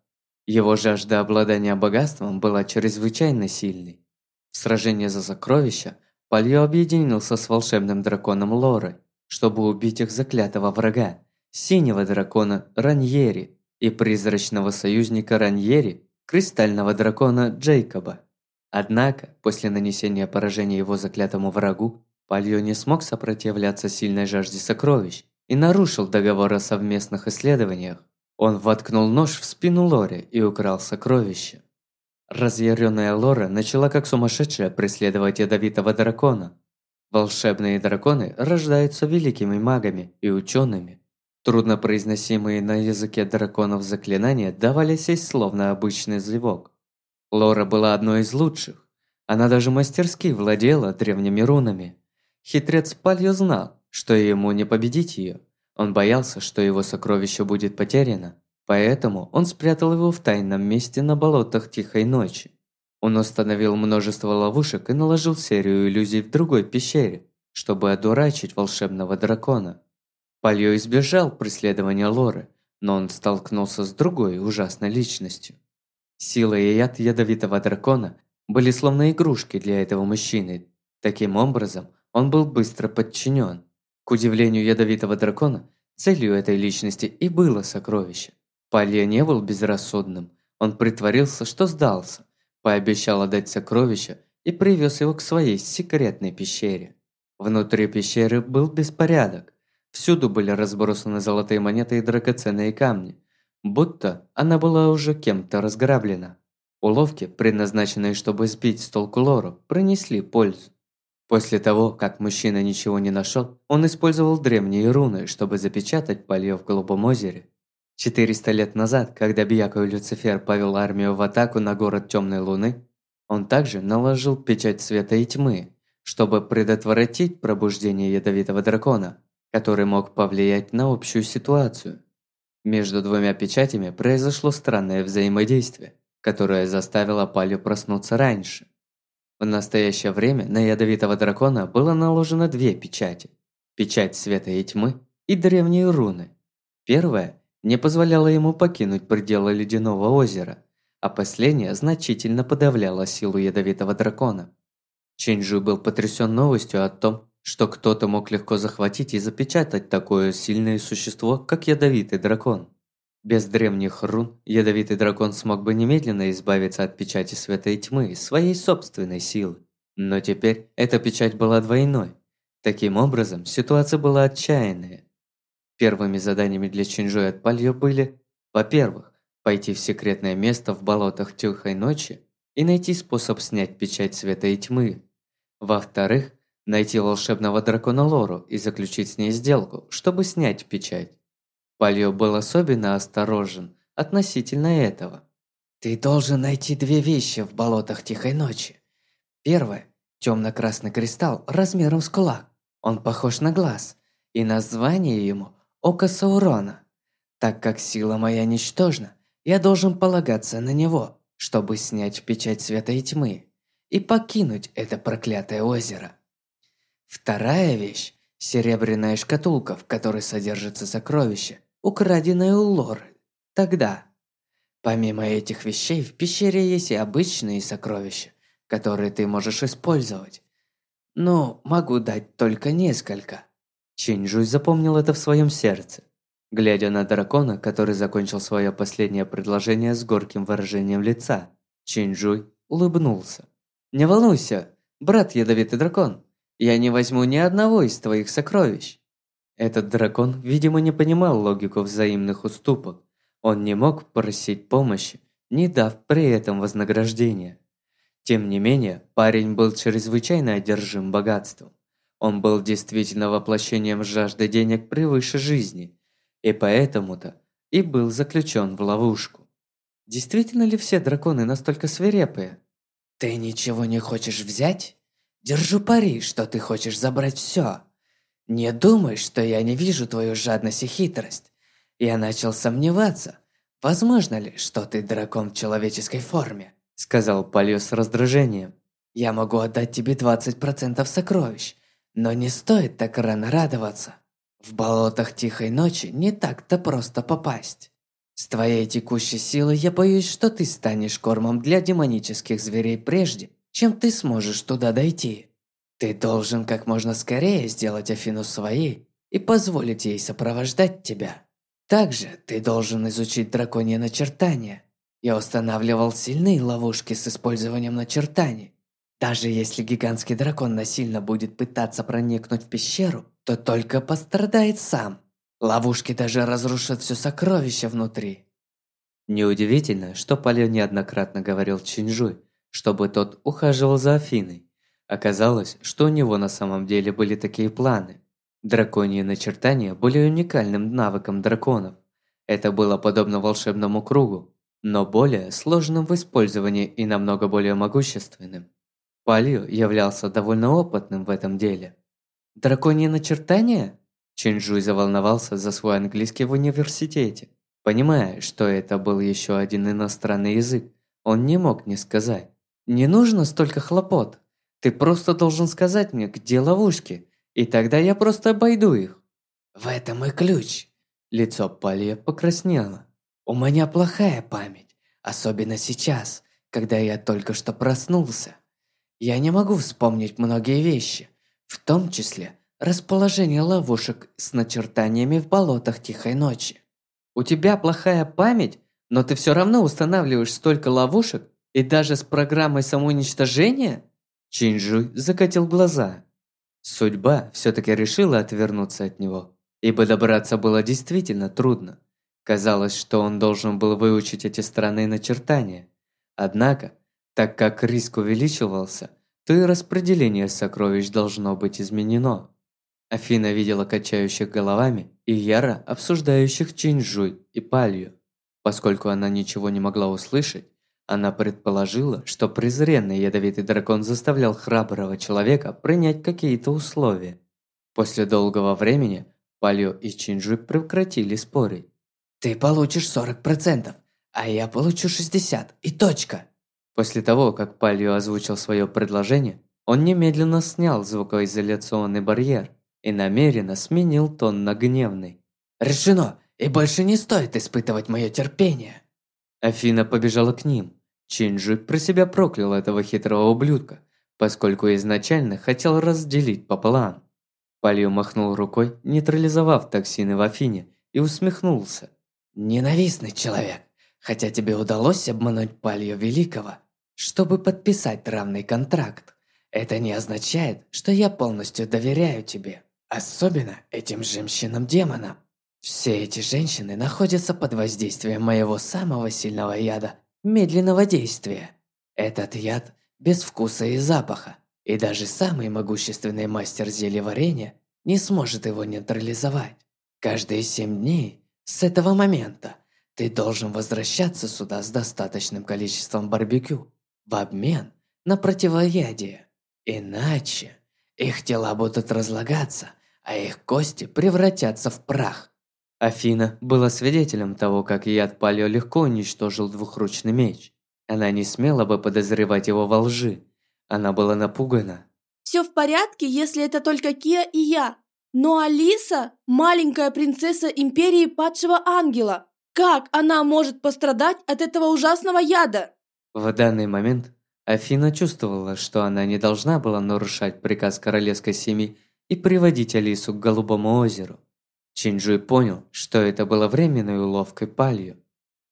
Его жажда обладания богатством была чрезвычайно сильной. В сражении за сокровища Пальо объединился с волшебным драконом Лорой, чтобы убить их заклятого врага, синего дракона Раньери и призрачного союзника Раньери, кристального дракона Джейкоба. Однако, после нанесения поражения его заклятому врагу, Пальо не смог сопротивляться сильной жажде сокровищ и нарушил договор о совместных исследованиях. Он воткнул нож в спину Лори и украл сокровище. Разъяренная Лора начала как сумасшедшая преследовать ядовитого дракона. Волшебные драконы рождаются великими магами и учеными, Труднопроизносимые на языке драконов заклинания давались ей словно обычный зевок. Лора была одной из лучших. Она даже мастерски владела древними рунами. Хитрец Пальо знал, что ему не победить ее. Он боялся, что его сокровище будет потеряно, поэтому он спрятал его в тайном месте на болотах Тихой Ночи. Он установил множество ловушек и наложил серию иллюзий в другой пещере, чтобы одурачить волшебного дракона. Пальо избежал преследования Лоры, но он столкнулся с другой ужасной личностью. Сила и яд ядовитого дракона были словно игрушки для этого мужчины. Таким образом, он был быстро подчинен. К удивлению ядовитого дракона, целью этой личности и было сокровище. Палья не был безрассудным. Он притворился, что сдался, пообещал отдать сокровище и привез его к своей секретной пещере. Внутри пещеры был беспорядок. Всюду были разбросаны золотые монеты и драгоценные камни, будто она была уже кем-то разграблена. Уловки, предназначенные, чтобы сбить с толку Лору, принесли пользу. После того, как мужчина ничего не нашел, он использовал древние руны, чтобы запечатать Пальё в Голубом озере. 400 лет назад, когда Бьяко и Люцифер повел армию в атаку на город Темной Луны, он также наложил печать света и тьмы, чтобы предотвратить пробуждение ядовитого дракона, который мог повлиять на общую ситуацию. Между двумя печатями произошло странное взаимодействие, которое заставило Палю проснуться раньше. В настоящее время на ядовитого дракона было наложено две печати – печать света и тьмы и древние руны. Первая не позволяла ему покинуть пределы ледяного озера, а последняя значительно подавляла силу ядовитого дракона. Чинджу был потрясен новостью о том, что кто-то мог легко захватить и запечатать такое сильное существо, как ядовитый дракон. Без древних рун ядовитый дракон смог бы немедленно избавиться от печати света и тьмы, своей собственной силы. Но теперь эта печать была двойной. Таким образом, ситуация была отчаянная. Первыми заданиями для Чинжоя от Пальё были, во-первых, пойти в секретное место в болотах Тихой Ночи и найти способ снять печать света и тьмы, Во-вторых, найти волшебного дракона Лору и заключить с ней сделку, чтобы снять печать. Пальо был особенно осторожен относительно этого. Ты должен найти две вещи в болотах Тихой Ночи. Первое – темно-красный кристалл размером с кулак. Он похож на глаз, и название ему – Око Саурона. Так как сила моя ничтожна, я должен полагаться на него, чтобы снять печать света и тьмы и покинуть это проклятое озеро. Вторая вещь – серебряная шкатулка, в которой содержится сокровище, украденное у Лоры. Тогда, помимо этих вещей, в пещере есть и обычные сокровища, которые ты можешь использовать. Но могу дать только несколько. Чинджуй запомнил это в своем сердце глядя на дракона, который закончил свое последнее предложение с горьким выражением лица. Чинджуй улыбнулся. «Не волнуйся, брат ядовитый дракон, я не возьму ни одного из твоих сокровищ». Этот дракон, видимо, не понимал логику взаимных уступок. Он не мог просить помощи, не дав при этом вознаграждения. Тем не менее, парень был чрезвычайно одержим богатством. Он был действительно воплощением жажды денег превыше жизни – и поэтому-то и был заключен в ловушку. Действительно ли все драконы настолько свирепые? Ты ничего не хочешь взять? Держу пари, что ты хочешь забрать все. Не думай, что я не вижу твою жадность и хитрость. Я начал сомневаться, возможно ли, что ты дракон в человеческой форме, сказал Палио с раздражением. Я могу отдать тебе 20% сокровищ, но не стоит так рано радоваться. В болотах тихой ночи не так-то просто попасть. С твоей текущей силой я боюсь, что ты станешь кормом для демонических зверей прежде, чем ты сможешь туда дойти. Ты должен как можно скорее сделать Афину своей и позволить ей сопровождать тебя. Также ты должен изучить драконье начертание. Я устанавливал сильные ловушки с использованием начертаний. Даже если гигантский дракон насильно будет пытаться проникнуть в пещеру, то только пострадает сам. Ловушки даже разрушат все сокровище внутри. Неудивительно, что Пале неоднократно говорил Чинжуй, чтобы тот ухаживал за Афиной. Оказалось, что у него на самом деле были такие планы. Драконьи начертания были уникальным навыком драконов. Это было подобно волшебному кругу, но более сложным в использовании и намного более могущественным. Палью являлся довольно опытным в этом деле. Драконье начертание? Чинджуй заволновался за свой английский в университете. Понимая, что это был еще один иностранный язык, он не мог не сказать. «Не нужно столько хлопот. Ты просто должен сказать мне, где ловушки, и тогда я просто обойду их». «В этом и ключ». Лицо Палья покраснело. «У меня плохая память, особенно сейчас, когда я только что проснулся. Я не могу вспомнить многие вещи, в том числе расположение ловушек с начертаниями в болотах тихой ночи. У тебя плохая память, но ты все равно устанавливаешь столько ловушек и даже с программой самоуничтожения? Чинджуй закатил глаза. Судьба все-таки решила отвернуться от него, ибо добраться было действительно трудно. Казалось, что он должен был выучить эти странные начертания. Однако, так как риск увеличивался, то и распределение сокровищ должно быть изменено. Афина видела качающих головами и яро обсуждающих Чинжуй и Палью. Поскольку она ничего не могла услышать, она предположила, что презренный ядовитый дракон заставлял храброго человека принять какие-то условия. После долгого времени Палью и Чинжуй прекратили спорить. «Ты получишь 40%, а я получу 60%, и точка!» После того, как Палью озвучил свое предложение, он немедленно снял звукоизоляционный барьер и намеренно сменил тон на гневный. «Решено, и больше не стоит испытывать мое терпение!» Афина побежала к ним. Чинджи про себя проклял этого хитрого ублюдка, поскольку изначально хотел разделить пополам. Палью махнул рукой, нейтрализовав токсины в Афине, и усмехнулся. «Ненавистный человек! хотя тебе удалось обмануть Палью Великого, чтобы подписать равный контракт. Это не означает, что я полностью доверяю тебе, особенно этим женщинам-демонам. Все эти женщины находятся под воздействием моего самого сильного яда, медленного действия. Этот яд без вкуса и запаха, И даже самый могущественный мастер зельеварения не сможет его нейтрализовать. Каждые семь дней с этого момента ты должен возвращаться сюда с достаточным количеством барбекю в обмен на противоядие. Иначе их тела будут разлагаться, а их кости превратятся в прах. Афина была свидетелем того, как яд Палео легко уничтожил двухручный меч. Она не смела бы подозревать его во лжи. Она была напугана. Все в порядке, если это только Кия и я. Но Алиса – маленькая принцесса Империи Падшего Ангела. Как она может пострадать от этого ужасного яда? В данный момент Афина чувствовала, что она не должна была нарушать приказ королевской семьи и приводить Алису к Голубому озеру. Чинджуй понял, что это было временной уловкой палью.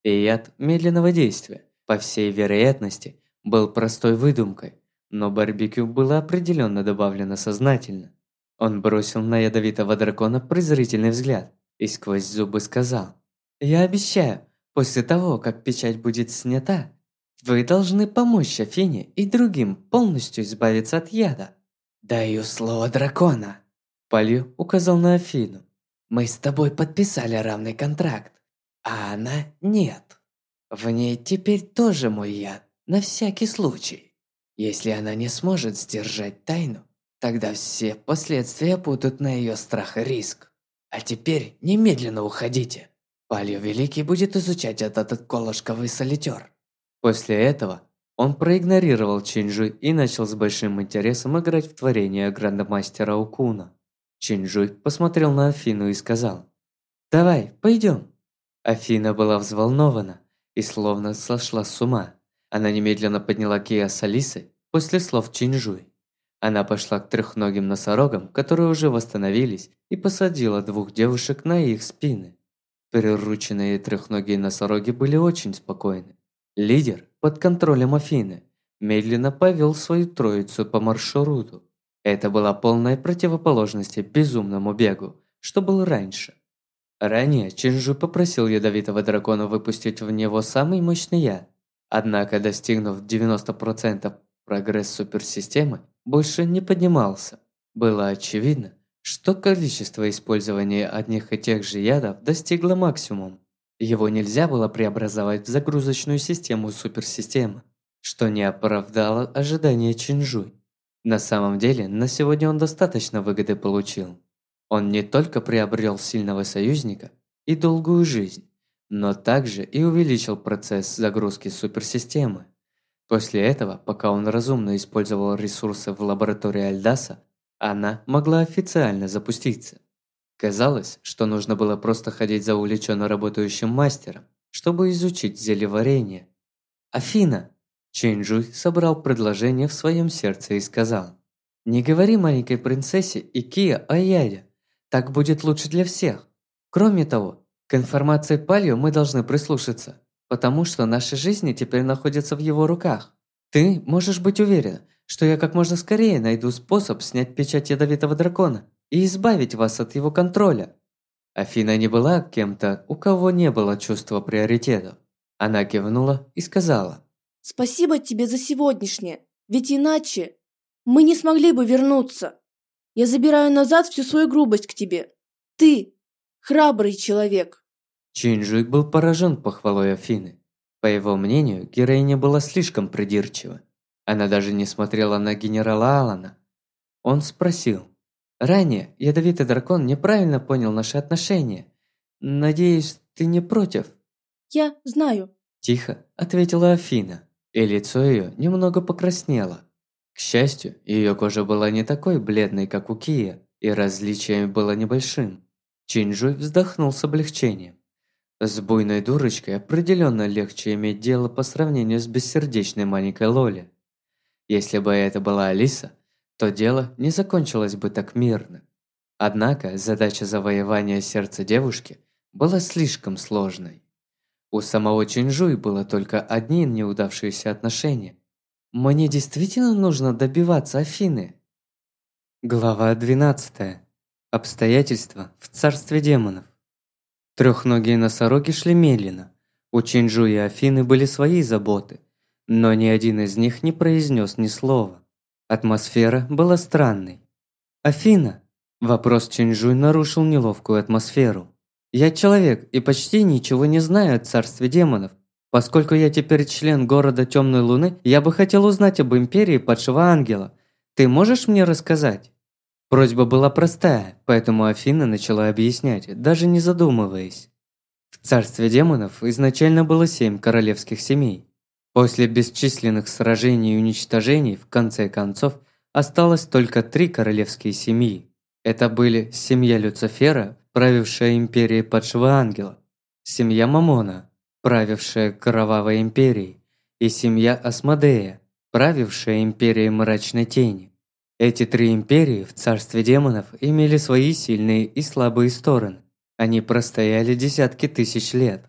И медленного действия, по всей вероятности, был простой выдумкой, но барбекю было определенно добавлено сознательно. Он бросил на ядовитого дракона презрительный взгляд и сквозь зубы сказал «Я обещаю, после того, как печать будет снята, вы должны помочь Афине и другим полностью избавиться от яда». «Даю слово дракона», – Палью указал на Афину. «Мы с тобой подписали равный контракт, а она нет. В ней теперь тоже мой яд, на всякий случай. Если она не сможет сдержать тайну, тогда все последствия будут на ее страх и риск. А теперь немедленно уходите. Палью Великий будет изучать этот колышковый солитер». После этого он проигнорировал Чинджуй и начал с большим интересом играть в творение грандмастера Укуна. Чинджуй посмотрел на Афину и сказал «Давай, пойдем». Афина была взволнована и словно сошла с ума. Она немедленно подняла Кия с Алисой после слов Чинджуй. Она пошла к трехногим носорогам, которые уже восстановились, и посадила двух девушек на их спины. Прирученные трехногие носороги были очень спокойны. Лидер под контролем Афины медленно повел свою троицу по маршруту. Это была полная противоположность безумному бегу, что был раньше. Ранее Чинжу попросил ядовитого дракона выпустить в него самый мощный яд. Однако, достигнув 90% прогресс суперсистемы, больше не поднимался. Было очевидно, что количество использования одних и тех же ядов достигло максимума. Его нельзя было преобразовать в загрузочную систему суперсистемы, что не оправдало ожидания Чинжуй. На самом деле, на сегодня он достаточно выгоды получил. Он не только приобрел сильного союзника и долгую жизнь, но также и увеличил процесс загрузки суперсистемы. После этого, пока он разумно использовал ресурсы в лаборатории Альдаса, она могла официально запуститься. Казалось, что нужно было просто ходить за увлеченно работающим мастером, чтобы изучить зелеварение. «Афина!» Чэньчжуй собрал предложение в своем сердце и сказал, «Не говори маленькой принцессе и Кия о яде. Так будет лучше для всех. Кроме того, к информации Палью мы должны прислушаться, потому что наши жизни теперь находятся в его руках. Ты можешь быть уверена, что я как можно скорее найду способ снять печать ядовитого дракона и избавить вас от его контроля. Афина не была кем-то, у кого не было чувства приоритета. Она кивнула и сказала. «Спасибо тебе за сегодняшнее, ведь иначе мы не смогли бы вернуться. Я забираю назад всю свою грубость к тебе. Ты храбрый человек». Чинджуй был поражен похвалой Афины. По его мнению, героиня была слишком придирчива. Она даже не смотрела на генерала Алана. Он спросил. Ранее ядовитый дракон неправильно понял наши отношения. Надеюсь, ты не против? Я знаю. Тихо ответила Афина, и лицо ее немного покраснело. К счастью, ее кожа была не такой бледной, как у Кия, и различие было небольшим. Чинджуй вздохнул с облегчением. С буйной дурочкой определенно легче иметь дело по сравнению с бессердечной маленькой Лоли. Если бы это была Алиса, то дело не закончилось бы так мирно. Однако задача завоевания сердца девушки была слишком сложной. У самого Чинжуи было только одни неудавшиеся отношения. Мне действительно нужно добиваться Афины. Глава 12. Обстоятельства в царстве демонов. Трехногие носороги шли медленно. У Чинжу и Афины были свои заботы, но ни один из них не произнес ни слова. Атмосфера была странной. «Афина!» Вопрос Чинжуй нарушил неловкую атмосферу. «Я человек и почти ничего не знаю о царстве демонов. Поскольку я теперь член города Темной Луны, я бы хотел узнать об империи Падшего Ангела. Ты можешь мне рассказать?» Просьба была простая, поэтому Афина начала объяснять, даже не задумываясь. В царстве демонов изначально было семь королевских семей. После бесчисленных сражений и уничтожений, в конце концов, осталось только три королевские семьи. Это были семья Люцифера, правившая империей падшего ангела, семья Мамона, правившая кровавой империей, и семья Асмодея, правившая империей мрачной тени. Эти три империи в царстве демонов имели свои сильные и слабые стороны. Они простояли десятки тысяч лет.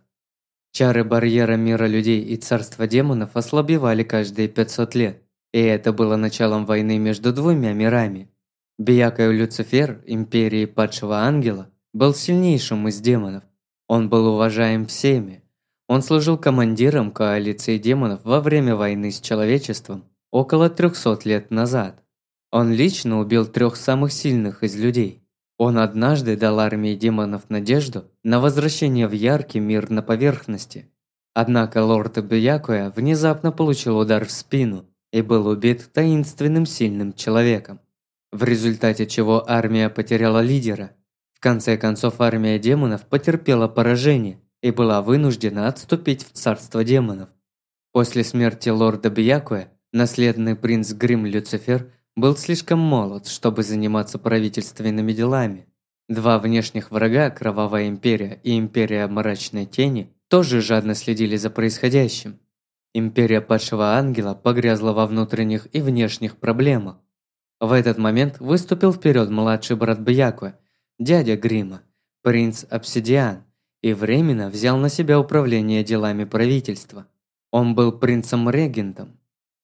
Чары барьера мира людей и царства демонов ослабевали каждые 500 лет, и это было началом войны между двумя мирами. Биякой Люцифер, империи падшего ангела, был сильнейшим из демонов. Он был уважаем всеми. Он служил командиром коалиции демонов во время войны с человечеством около 300 лет назад. Он лично убил трех самых сильных из людей. Он однажды дал армии демонов надежду на возвращение в яркий мир на поверхности. Однако лорд Биякуя внезапно получил удар в спину и был убит таинственным сильным человеком, в результате чего армия потеряла лидера. В конце концов армия демонов потерпела поражение и была вынуждена отступить в царство демонов. После смерти лорда Биякуя наследный принц Грим Люцифер был слишком молод, чтобы заниматься правительственными делами. Два внешних врага, Кровавая Империя и Империя Мрачной Тени, тоже жадно следили за происходящим. Империя Падшего Ангела погрязла во внутренних и внешних проблемах. В этот момент выступил вперед младший брат Бьякуэ, дядя Грима, принц Обсидиан, и временно взял на себя управление делами правительства. Он был принцем-регентом,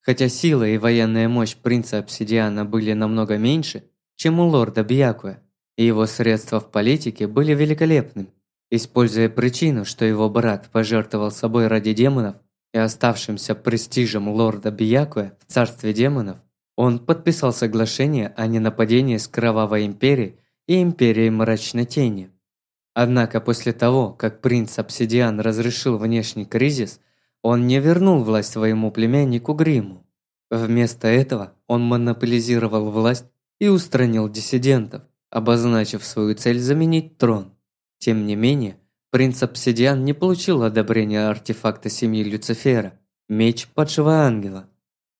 Хотя сила и военная мощь принца Обсидиана были намного меньше, чем у лорда Бьякуэ, и его средства в политике были великолепными. Используя причину, что его брат пожертвовал собой ради демонов и оставшимся престижем лорда Бьякуэ в царстве демонов, он подписал соглашение о ненападении с Кровавой Империей и Империей Мрачной Тени. Однако после того, как принц Обсидиан разрешил внешний кризис, он не вернул власть своему племяннику Гриму. Вместо этого он монополизировал власть и устранил диссидентов, обозначив свою цель заменить трон. Тем не менее, принц Обсидиан не получил одобрения артефакта семьи Люцифера – меч падшего ангела.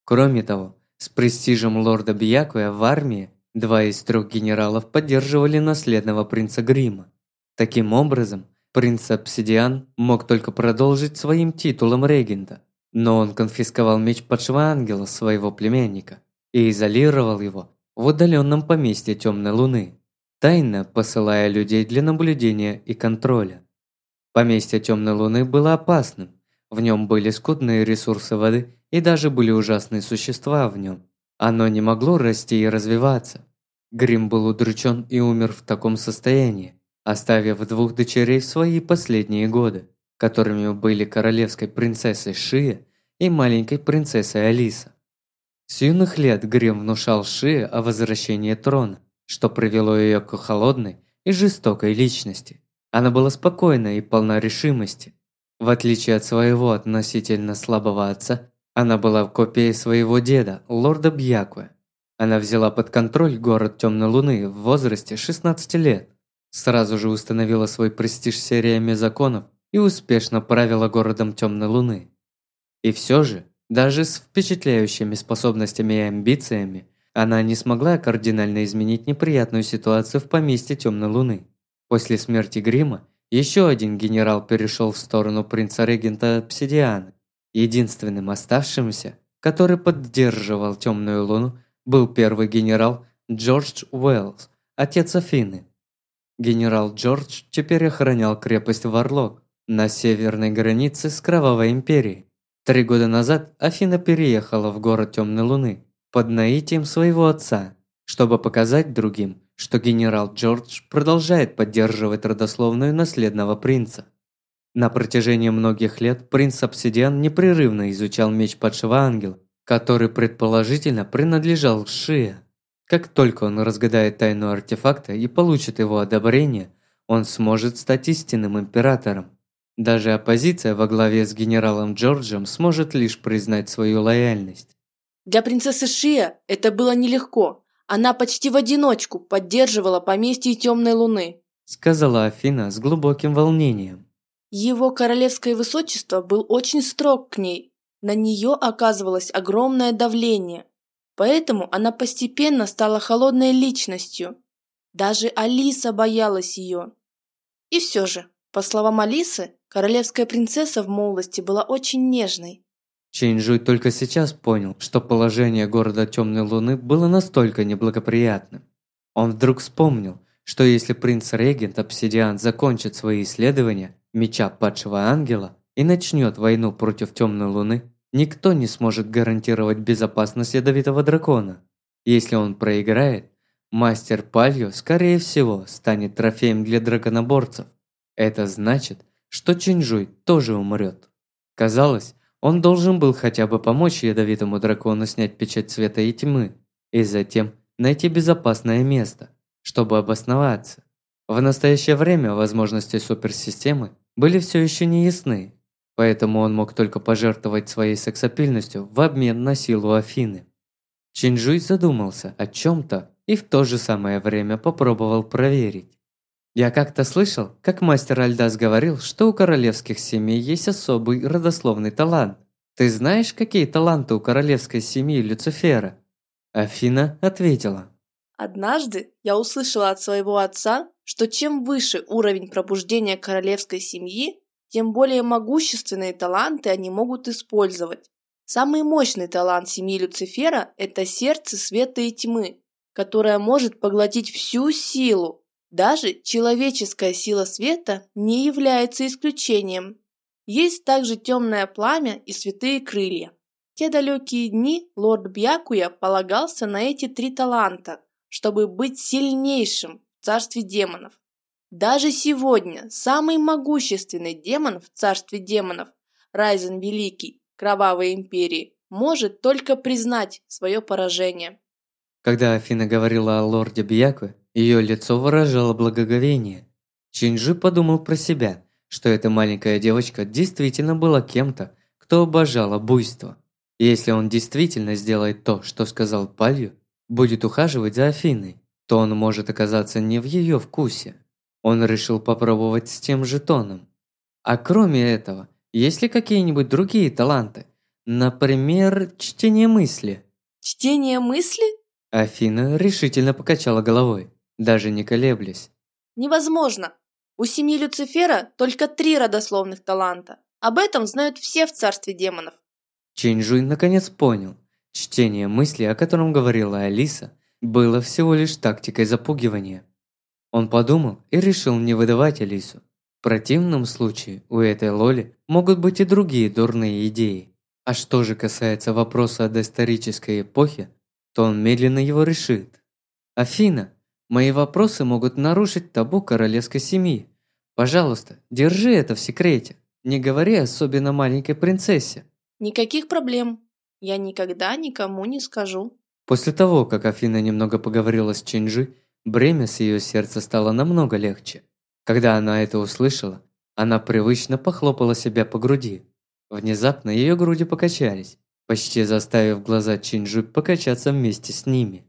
Кроме того, с престижем лорда Бьякуя в армии два из трех генералов поддерживали наследного принца Грима. Таким образом, Принц Обсидиан мог только продолжить своим титулом регента, но он конфисковал меч падшего ангела своего племянника и изолировал его в удаленном поместье Темной Луны, тайно посылая людей для наблюдения и контроля. Поместье Темной Луны было опасным, в нем были скудные ресурсы воды и даже были ужасные существа в нем. Оно не могло расти и развиваться. Грим был удручен и умер в таком состоянии, оставив двух дочерей в свои последние годы, которыми были королевской принцессой Шия и маленькой принцессой Алиса. С юных лет Грим внушал Шия о возвращении трона, что привело ее к холодной и жестокой личности. Она была спокойна и полна решимости. В отличие от своего относительно слабого отца, она была копией своего деда, лорда Бьякуэ. Она взяла под контроль город Темной Луны в возрасте 16 лет сразу же установила свой престиж сериями законов и успешно правила городом Темной Луны. И все же, даже с впечатляющими способностями и амбициями, она не смогла кардинально изменить неприятную ситуацию в поместье Темной Луны. После смерти Грима еще один генерал перешел в сторону принца-регента Обсидиана. Единственным оставшимся, который поддерживал Темную Луну, был первый генерал Джордж Уэллс, отец Афины. Генерал Джордж теперь охранял крепость Варлок на северной границе с Кровавой Империей. Три года назад Афина переехала в город Темной Луны под наитием своего отца, чтобы показать другим, что генерал Джордж продолжает поддерживать родословную наследного принца. На протяжении многих лет принц Обсидиан непрерывно изучал меч падшего ангела который предположительно принадлежал Шия. Как только он разгадает тайну артефакта и получит его одобрение, он сможет стать истинным императором. Даже оппозиция во главе с генералом Джорджем сможет лишь признать свою лояльность. Для принцессы Шия это было нелегко. Она почти в одиночку поддерживала поместье Темной Луны. Сказала Афина с глубоким волнением. Его королевское высочество был очень строг к ней. На нее оказывалось огромное давление. Поэтому она постепенно стала холодной личностью. Даже Алиса боялась ее. И все же, по словам Алисы, королевская принцесса в молодости была очень нежной. Чинжуй только сейчас понял, что положение города Темной Луны было настолько неблагоприятным. Он вдруг вспомнил, что если принц-регент Обсидиан закончит свои исследования Меча Падшего Ангела и начнет войну против Темной Луны, Никто не сможет гарантировать безопасность ядовитого дракона. Если он проиграет, мастер Палью, скорее всего, станет трофеем для драконоборцев. Это значит, что Чинжуй тоже умрет. Казалось, он должен был хотя бы помочь ядовитому дракону снять печать света и тьмы, и затем найти безопасное место, чтобы обосноваться. В настоящее время возможности суперсистемы были все еще не ясны, Поэтому он мог только пожертвовать своей сексапильностью в обмен на силу Афины. Чинжуй задумался о чем-то и в то же самое время попробовал проверить. Я как-то слышал, как мастер Альдас говорил, что у королевских семей есть особый родословный талант. Ты знаешь, какие таланты у королевской семьи Люцифера? Афина ответила. Однажды я услышала от своего отца, что чем выше уровень пробуждения королевской семьи, тем более могущественные таланты они могут использовать. Самый мощный талант семьи Люцифера – это сердце света и тьмы, которое может поглотить всю силу. Даже человеческая сила света не является исключением. Есть также темное пламя и святые крылья. В те далекие дни лорд Бьякуя полагался на эти три таланта, чтобы быть сильнейшим царстве демонов. Даже сегодня самый могущественный демон в царстве демонов, Райзен Великий, Кровавой Империи, может только признать свое поражение. Когда Афина говорила о лорде Бьяку, ее лицо выражало благоговение. Чинджи подумал про себя, что эта маленькая девочка действительно была кем-то, кто обожал буйство. Если он действительно сделает то, что сказал Палью, будет ухаживать за Афиной, то он может оказаться не в ее вкусе. Он решил попробовать с тем же тоном. А кроме этого, есть ли какие-нибудь другие таланты? Например, чтение мысли. Чтение мысли? Афина решительно покачала головой, даже не колеблясь. Невозможно. У семьи Люцифера только три родословных таланта. Об этом знают все в царстве демонов. Чинжуй наконец понял. Чтение мысли, о котором говорила Алиса, было всего лишь тактикой запугивания. Он подумал и решил не выдавать Алису. В противном случае у этой Лоли могут быть и другие дурные идеи. А что же касается вопроса о доисторической эпохе, то он медленно его решит. «Афина, мои вопросы могут нарушить табу королевской семьи. Пожалуйста, держи это в секрете. Не говори особенно маленькой принцессе». «Никаких проблем. Я никогда никому не скажу». После того, как Афина немного поговорила с Чинджи, Бремя с ее сердца стало намного легче. Когда она это услышала, она привычно похлопала себя по груди. Внезапно ее груди покачались, почти заставив глаза Чинджу покачаться вместе с ними.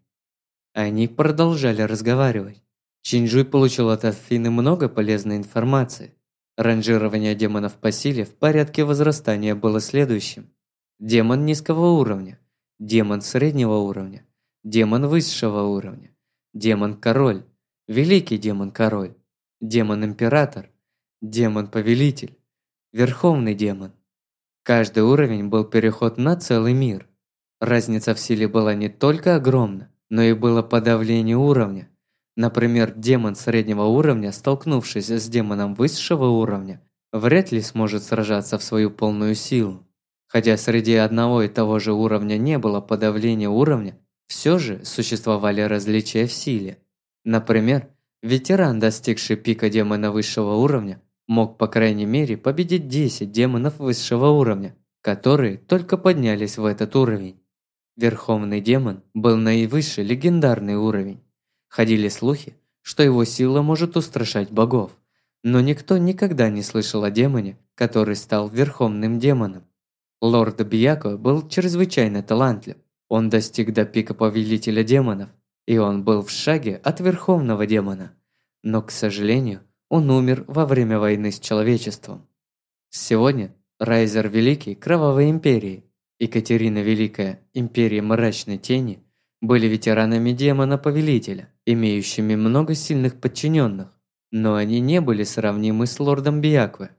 Они продолжали разговаривать. Чинджуй получил от Афины много полезной информации. Ранжирование демонов по силе в порядке возрастания было следующим. Демон низкого уровня, демон среднего уровня, демон высшего уровня, демон-король, великий демон-король, демон-император, демон-повелитель, верховный демон. Каждый уровень был переход на целый мир. Разница в силе была не только огромна, но и было подавление уровня. Например, демон среднего уровня, столкнувшись с демоном высшего уровня, вряд ли сможет сражаться в свою полную силу. Хотя среди одного и того же уровня не было подавления уровня, все же существовали различия в силе. Например, ветеран, достигший пика демона высшего уровня, мог по крайней мере победить 10 демонов высшего уровня, которые только поднялись в этот уровень. Верховный демон был наивысший легендарный уровень. Ходили слухи, что его сила может устрашать богов, но никто никогда не слышал о демоне, который стал верховным демоном. Лорд Бьяко был чрезвычайно талантлив. Он достиг до пика повелителя демонов, и он был в шаге от верховного демона. Но, к сожалению, он умер во время войны с человечеством. Сегодня Райзер Великий Кровавой Империи Екатерина Великая, Империя Мрачной Тени, были ветеранами демона-повелителя, имеющими много сильных подчиненных, но они не были сравнимы с лордом Биакве.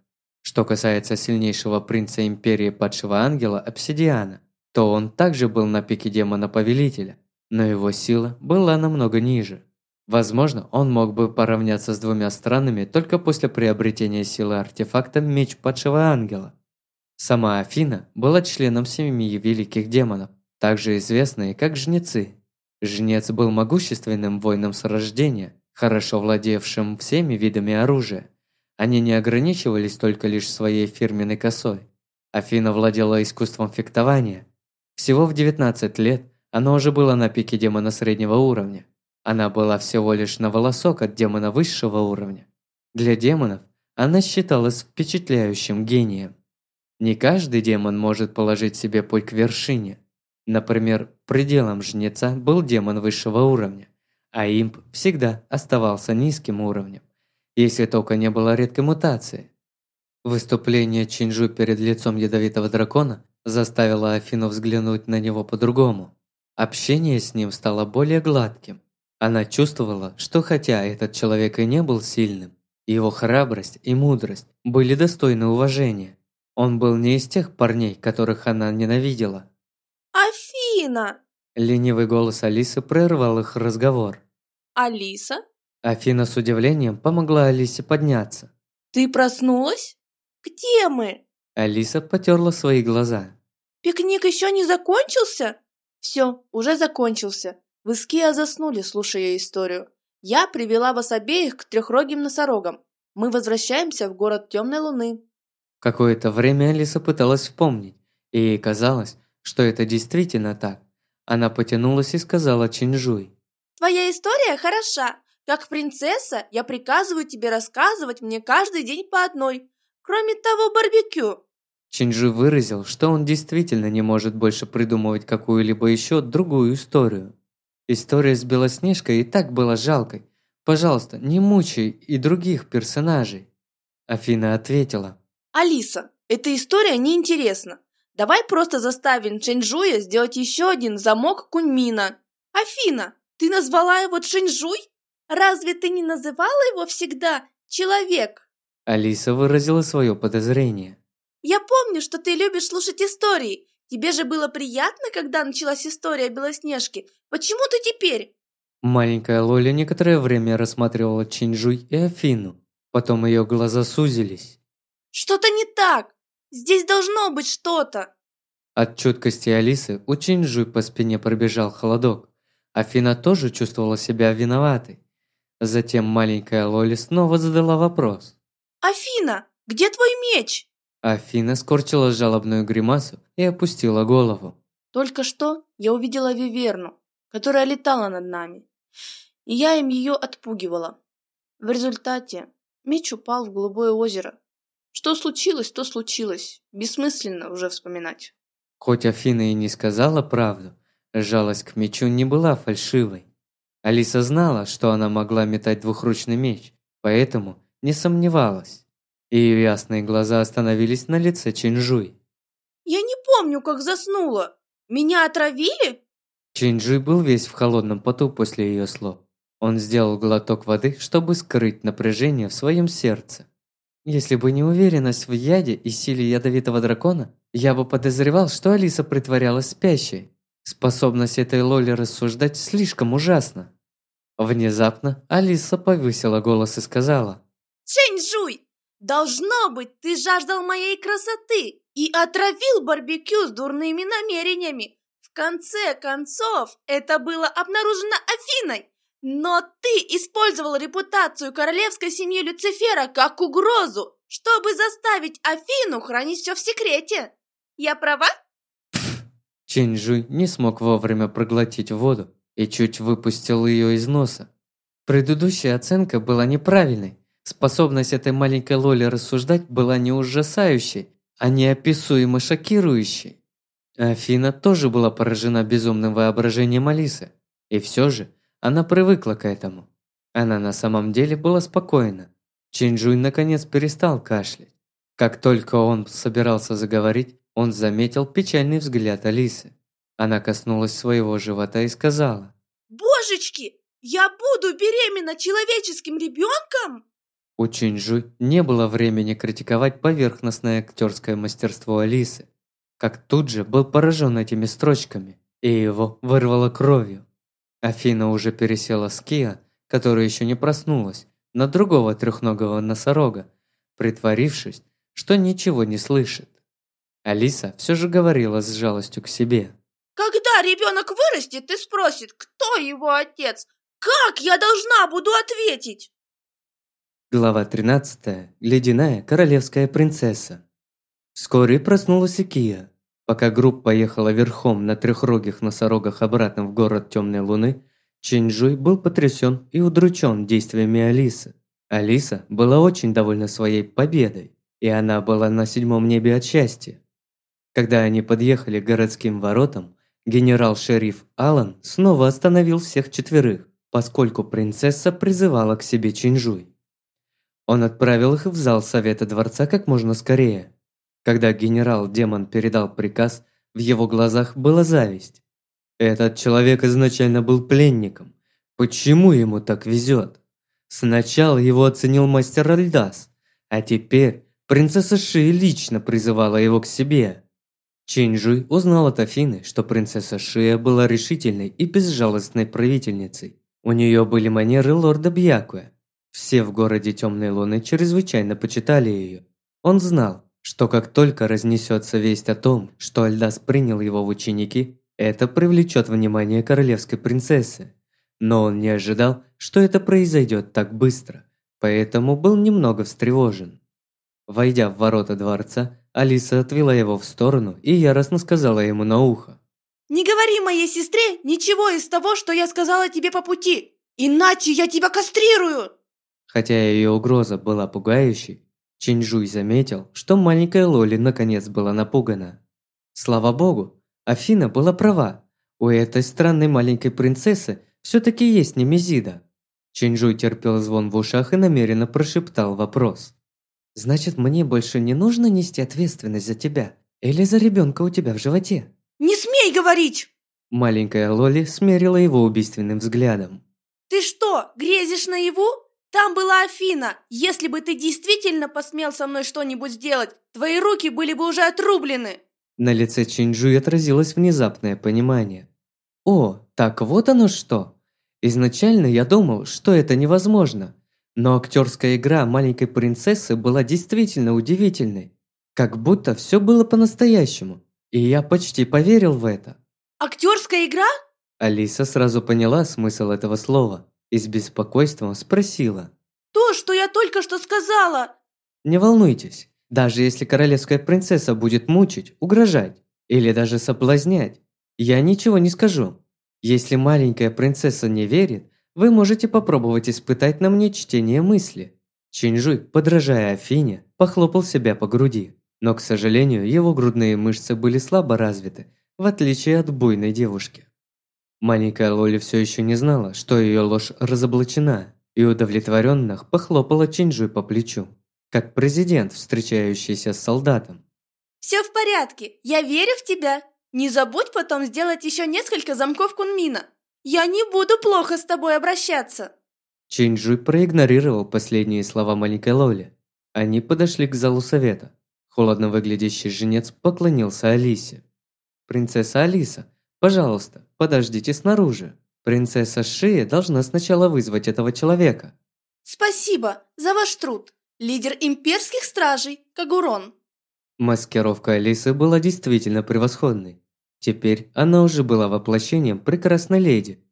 Что касается сильнейшего принца Империи Падшего Ангела Обсидиана, то он также был на пике демона-повелителя, но его сила была намного ниже. Возможно, он мог бы поравняться с двумя странами только после приобретения силы артефакта Меч Падшего Ангела. Сама Афина была членом семьи великих демонов, также известные как Жнецы. Жнец был могущественным воином с рождения, хорошо владевшим всеми видами оружия. Они не ограничивались только лишь своей фирменной косой. Афина владела искусством фехтования. Всего в 19 лет она уже была на пике демона среднего уровня. Она была всего лишь на волосок от демона высшего уровня. Для демонов она считалась впечатляющим гением. Не каждый демон может положить себе путь к вершине. Например, пределом жнеца был демон высшего уровня, а имп всегда оставался низким уровнем, если только не было редкой мутации. Выступление Чинжу перед лицом ядовитого дракона заставило Афину взглянуть на него по-другому. Общение с ним стало более гладким. Она чувствовала, что хотя этот человек и не был сильным, его храбрость и мудрость были достойны уважения. Он был не из тех парней, которых она ненавидела. Афина! Ленивый голос Алисы прервал их разговор. Алиса? Афина с удивлением помогла Алисе подняться. Ты проснулась? Где мы? Алиса потерла свои глаза. Пикник еще не закончился? Все, уже закончился. Вы с Киа заснули, слушая историю. Я привела вас обеих к трехрогим носорогам. Мы возвращаемся в город Темной Луны. Какое-то время Алиса пыталась вспомнить, и ей казалось, что это действительно так. Она потянулась и сказала Чинжуй. «Твоя история хороша. Как принцесса, я приказываю тебе рассказывать мне каждый день по одной. Кроме того барбекю». Чинжуй выразил, что он действительно не может больше придумывать какую-либо еще другую историю. История с Белоснежкой и так была жалкой. Пожалуйста, не мучай и других персонажей. Афина ответила. Алиса, эта история неинтересна. Давай просто заставим Чэньжуя сделать еще один замок Куньмина. Афина, ты назвала его Чэньжуй? Разве ты не называла его всегда человек? Алиса выразила свое подозрение. Я помню, что ты любишь слушать истории. Тебе же было приятно, когда началась история Белоснежки. Почему ты теперь? Маленькая Лоля некоторое время рассматривала Чинжуй и Афину. Потом ее глаза сузились. Что-то не так! Здесь должно быть что-то!» От чуткости Алисы у Чинджуй по спине пробежал холодок. Афина тоже чувствовала себя виноватой. Затем маленькая Лоли снова задала вопрос. «Афина, где твой меч?» Афина скорчила жалобную гримасу и опустила голову. «Только что я увидела Виверну, которая летала над нами, и я им ее отпугивала. В результате меч упал в голубое озеро, что случилось, то случилось. Бессмысленно уже вспоминать. Хоть Афина и не сказала правду, жалость к мечу не была фальшивой. Алиса знала, что она могла метать двухручный меч, поэтому не сомневалась. Ее ясные глаза остановились на лице Чинжуй. «Я не помню, как заснула. Меня отравили?» Чинжуй был весь в холодном поту после ее слов. Он сделал глоток воды, чтобы скрыть напряжение в своем сердце. Если бы не уверенность в яде и силе ядовитого дракона, я бы подозревал, что Алиса притворялась спящей. Способность этой Лоли рассуждать слишком ужасна. Внезапно Алиса повысила голос и сказала. «Чэнь должно быть, ты жаждал моей красоты и отравил барбекю с дурными намерениями. В конце концов, это было обнаружено Афиной, но ты использовал репутацию королевской семьи Люцифера как угрозу, чтобы заставить Афину хранить все в секрете. Я права? Чинжуй не смог вовремя проглотить воду и чуть выпустил ее из носа. Предыдущая оценка была неправильной. Способность этой маленькой Лоли рассуждать была не ужасающей, а неописуемо шокирующей. Афина тоже была поражена безумным воображением Алисы. И все же она привыкла к этому. Она на самом деле была спокойна. Чинжуй наконец перестал кашлять. Как только он собирался заговорить, он заметил печальный взгляд Алисы. Она коснулась своего живота и сказала. «Божечки, я буду беременна человеческим ребенком?» У Чинжуй не было времени критиковать поверхностное актерское мастерство Алисы. Как тут же был поражен этими строчками, и его вырвало кровью. Афина уже пересела с Киа, которая еще не проснулась, на другого трехногого носорога, притворившись, что ничего не слышит. Алиса все же говорила с жалостью к себе. «Когда ребенок вырастет и спросит, кто его отец, как я должна буду ответить?» Глава 13. Ледяная королевская принцесса. Вскоре проснулась и Кия. Пока группа ехала верхом на трехрогих носорогах обратно в город Темной Луны, Чинджуй был потрясен и удручен действиями Алисы. Алиса была очень довольна своей победой, и она была на седьмом небе от счастья. Когда они подъехали к городским воротам, генерал-шериф Алан снова остановил всех четверых, поскольку принцесса призывала к себе Чинжуй. Он отправил их в зал Совета Дворца как можно скорее. Когда генерал-демон передал приказ, в его глазах была зависть. Этот человек изначально был пленником. Почему ему так везет? Сначала его оценил мастер Альдас, а теперь принцесса Ши лично призывала его к себе. Чинжуй узнал от Афины, что принцесса Шия была решительной и безжалостной правительницей. У нее были манеры лорда Бьякуя. Все в городе Темной Луны чрезвычайно почитали ее. Он знал, что как только разнесется весть о том, что Альдас принял его в ученики, это привлечет внимание королевской принцессы. Но он не ожидал, что это произойдет так быстро, поэтому был немного встревожен. Войдя в ворота дворца, Алиса отвела его в сторону и яростно сказала ему на ухо. «Не говори моей сестре ничего из того, что я сказала тебе по пути, иначе я тебя кастрирую!» Хотя ее угроза была пугающей, Чинжуй заметил, что маленькая Лоли наконец была напугана. Слава богу, Афина была права. У этой странной маленькой принцессы все-таки есть немезида. Чинжуй терпел звон в ушах и намеренно прошептал вопрос. «Значит, мне больше не нужно нести ответственность за тебя? Или за ребенка у тебя в животе?» «Не смей говорить!» Маленькая Лоли смерила его убийственным взглядом. «Ты что, грезишь наяву? Там была Афина. Если бы ты действительно посмел со мной что-нибудь сделать, твои руки были бы уже отрублены. На лице Чинджуи отразилось внезапное понимание. О, так вот оно что. Изначально я думал, что это невозможно. Но актерская игра маленькой принцессы была действительно удивительной. Как будто все было по-настоящему. И я почти поверил в это. Актерская игра? Алиса сразу поняла смысл этого слова и с беспокойством спросила. «То, что я только что сказала!» «Не волнуйтесь, даже если королевская принцесса будет мучить, угрожать или даже соблазнять, я ничего не скажу. Если маленькая принцесса не верит, вы можете попробовать испытать на мне чтение мысли». Чинжуй, подражая Афине, похлопал себя по груди. Но, к сожалению, его грудные мышцы были слабо развиты, в отличие от буйной девушки. Маленькая Лоли все еще не знала, что ее ложь разоблачена, и удовлетворенных похлопала Чинджуй по плечу, как президент, встречающийся с солдатом. «Все в порядке, я верю в тебя. Не забудь потом сделать еще несколько замков Кунмина. Я не буду плохо с тобой обращаться». Чинджуй проигнорировал последние слова маленькой Лоли. Они подошли к залу совета. Холодно выглядящий женец поклонился Алисе. «Принцесса Алиса, Пожалуйста, подождите снаружи. Принцесса Шия должна сначала вызвать этого человека. Спасибо за ваш труд, лидер имперских стражей Кагурон. Маскировка Алисы была действительно превосходной. Теперь она уже была воплощением прекрасной леди.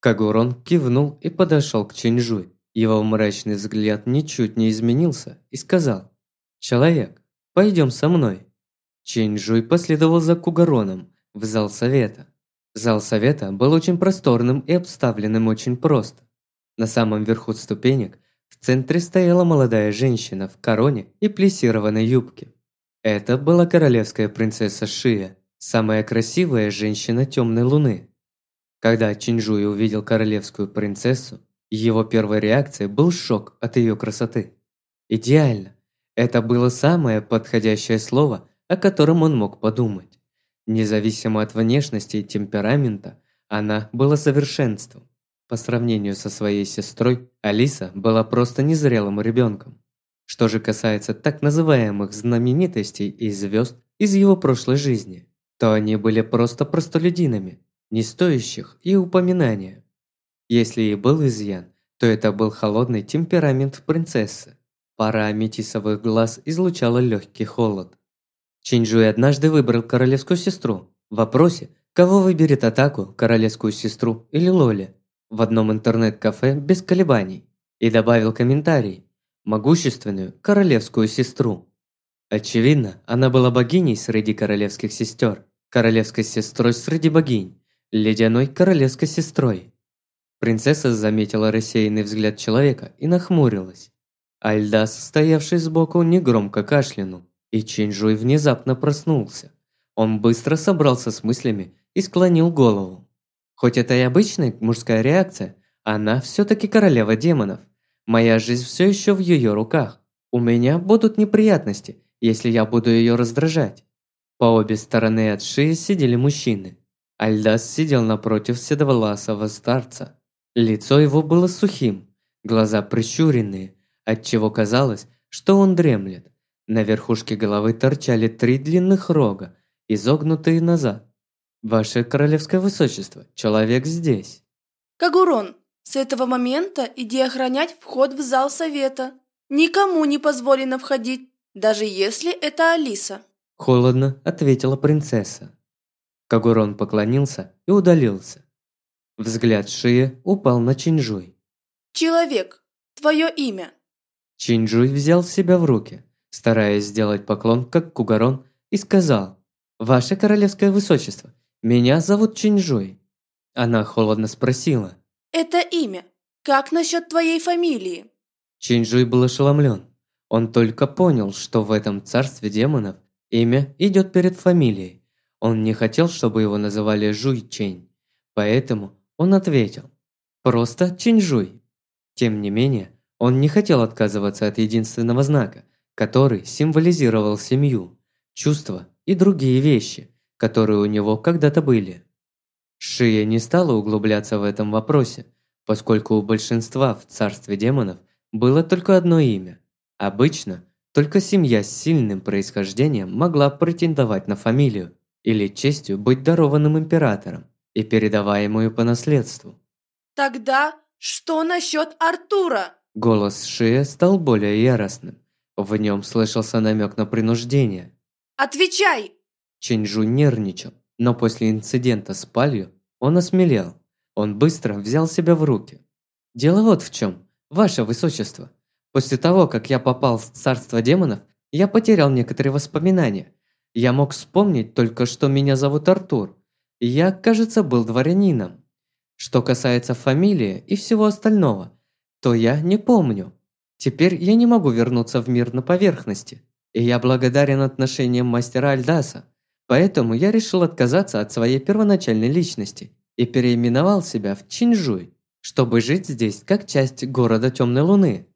Кагурон кивнул и подошел к Чинжуй. Его мрачный взгляд ничуть не изменился и сказал «Человек, пойдем со мной». Чинжуй последовал за Кугароном, в зал совета. Зал совета был очень просторным и обставленным очень просто. На самом верху ступенек в центре стояла молодая женщина в короне и плессированной юбке. Это была королевская принцесса Шия, самая красивая женщина темной луны. Когда Чинжуи увидел королевскую принцессу, его первой реакцией был шок от ее красоты. Идеально. Это было самое подходящее слово, о котором он мог подумать. Независимо от внешности и темперамента, она была совершенством. По сравнению со своей сестрой, Алиса была просто незрелым ребенком. Что же касается так называемых знаменитостей и звезд из его прошлой жизни, то они были просто простолюдинами, не стоящих и упоминания. Если и был изъян, то это был холодный темперамент принцессы. Пара аметисовых глаз излучала легкий холод. Чинджуй однажды выбрал королевскую сестру. В вопросе, кого выберет атаку, королевскую сестру или Лоли, в одном интернет-кафе без колебаний. И добавил комментарий «могущественную королевскую сестру». Очевидно, она была богиней среди королевских сестер, королевской сестрой среди богинь, ледяной королевской сестрой. Принцесса заметила рассеянный взгляд человека и нахмурилась. Альдас, стоявший сбоку, негромко кашлянул, и Чинжуй внезапно проснулся. Он быстро собрался с мыслями и склонил голову. Хоть это и обычная мужская реакция, она все-таки королева демонов. Моя жизнь все еще в ее руках. У меня будут неприятности, если я буду ее раздражать. По обе стороны от шеи сидели мужчины. Альдас сидел напротив седовласого старца. Лицо его было сухим, глаза прищуренные, отчего казалось, что он дремлет. На верхушке головы торчали три длинных рога, изогнутые назад. «Ваше королевское высочество, человек здесь». Кагурон, с этого момента иди охранять вход в зал совета. Никому не позволено входить, даже если это Алиса. Холодно ответила принцесса. Кагурон поклонился и удалился. Взгляд Шия упал на Чинжуй. Человек, твое имя. Чинжуй взял себя в руки, стараясь сделать поклон, как Кугарон, и сказал «Ваше королевское высочество, меня зовут Чинжуй». Она холодно спросила Это имя. Как насчет твоей фамилии? Чинжуй был ошеломлен. Он только понял, что в этом царстве демонов имя идет перед фамилией. Он не хотел, чтобы его называли Жуй Чень, поэтому он ответил, просто Чинжуй. Тем не менее, он не хотел отказываться от единственного знака, который символизировал семью, чувства и другие вещи, которые у него когда-то были. Шия не стала углубляться в этом вопросе, поскольку у большинства в царстве демонов было только одно имя. Обычно только семья с сильным происхождением могла претендовать на фамилию или честью быть дарованным императором и передаваемую по наследству. Тогда что насчет Артура? Голос Шия стал более яростным. В нем слышался намек на принуждение. Отвечай! Чинджу нервничал, но после инцидента с Палью он осмелел. Он быстро взял себя в руки. «Дело вот в чем, ваше высочество. После того, как я попал в царство демонов, я потерял некоторые воспоминания. Я мог вспомнить только, что меня зовут Артур, я, кажется, был дворянином. Что касается фамилии и всего остального, то я не помню. Теперь я не могу вернуться в мир на поверхности, и я благодарен отношениям мастера Альдаса. Поэтому я решил отказаться от своей первоначальной личности и переименовал себя в Чинжуй, чтобы жить здесь как часть города Темной Луны.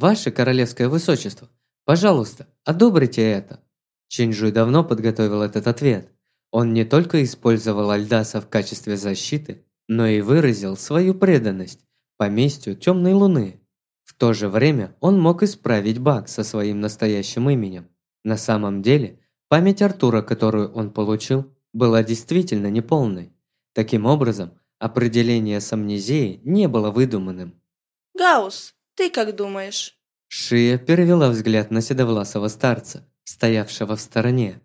Ваше королевское высочество, пожалуйста, одобрите это. Чинжуй давно подготовил этот ответ – он не только использовал Альдаса в качестве защиты, но и выразил свою преданность поместью Темной Луны. В то же время он мог исправить баг со своим настоящим именем. На самом деле, память Артура, которую он получил, была действительно неполной. Таким образом, определение с амнезией не было выдуманным. Гаус, ты как думаешь? Шия перевела взгляд на седовласого старца, стоявшего в стороне.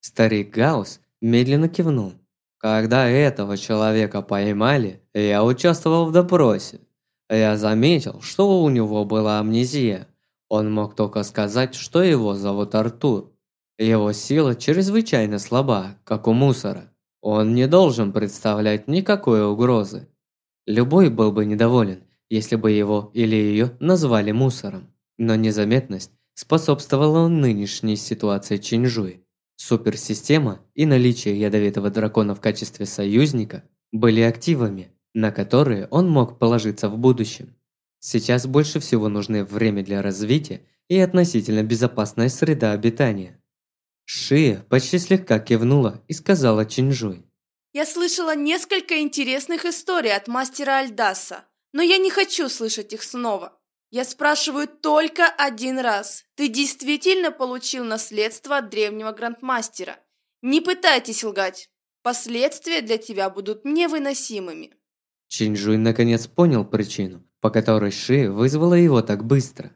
Старик Гаус медленно кивнул. Когда этого человека поймали, я участвовал в допросе. Я заметил, что у него была амнезия. Он мог только сказать, что его зовут Артур. Его сила чрезвычайно слаба, как у мусора. Он не должен представлять никакой угрозы. Любой был бы недоволен, если бы его или ее назвали мусором. Но незаметность способствовала нынешней ситуации Чинжуи. Суперсистема и наличие ядовитого дракона в качестве союзника были активами, на которые он мог положиться в будущем. Сейчас больше всего нужны время для развития и относительно безопасная среда обитания. Шия почти слегка кивнула и сказала Чинжуй. Я слышала несколько интересных историй от мастера Альдаса, но я не хочу слышать их снова. Я спрашиваю только один раз. Ты действительно получил наследство от древнего грандмастера? Не пытайтесь лгать. Последствия для тебя будут невыносимыми. Чинжуй наконец понял причину, по которой Ши вызвала его так быстро.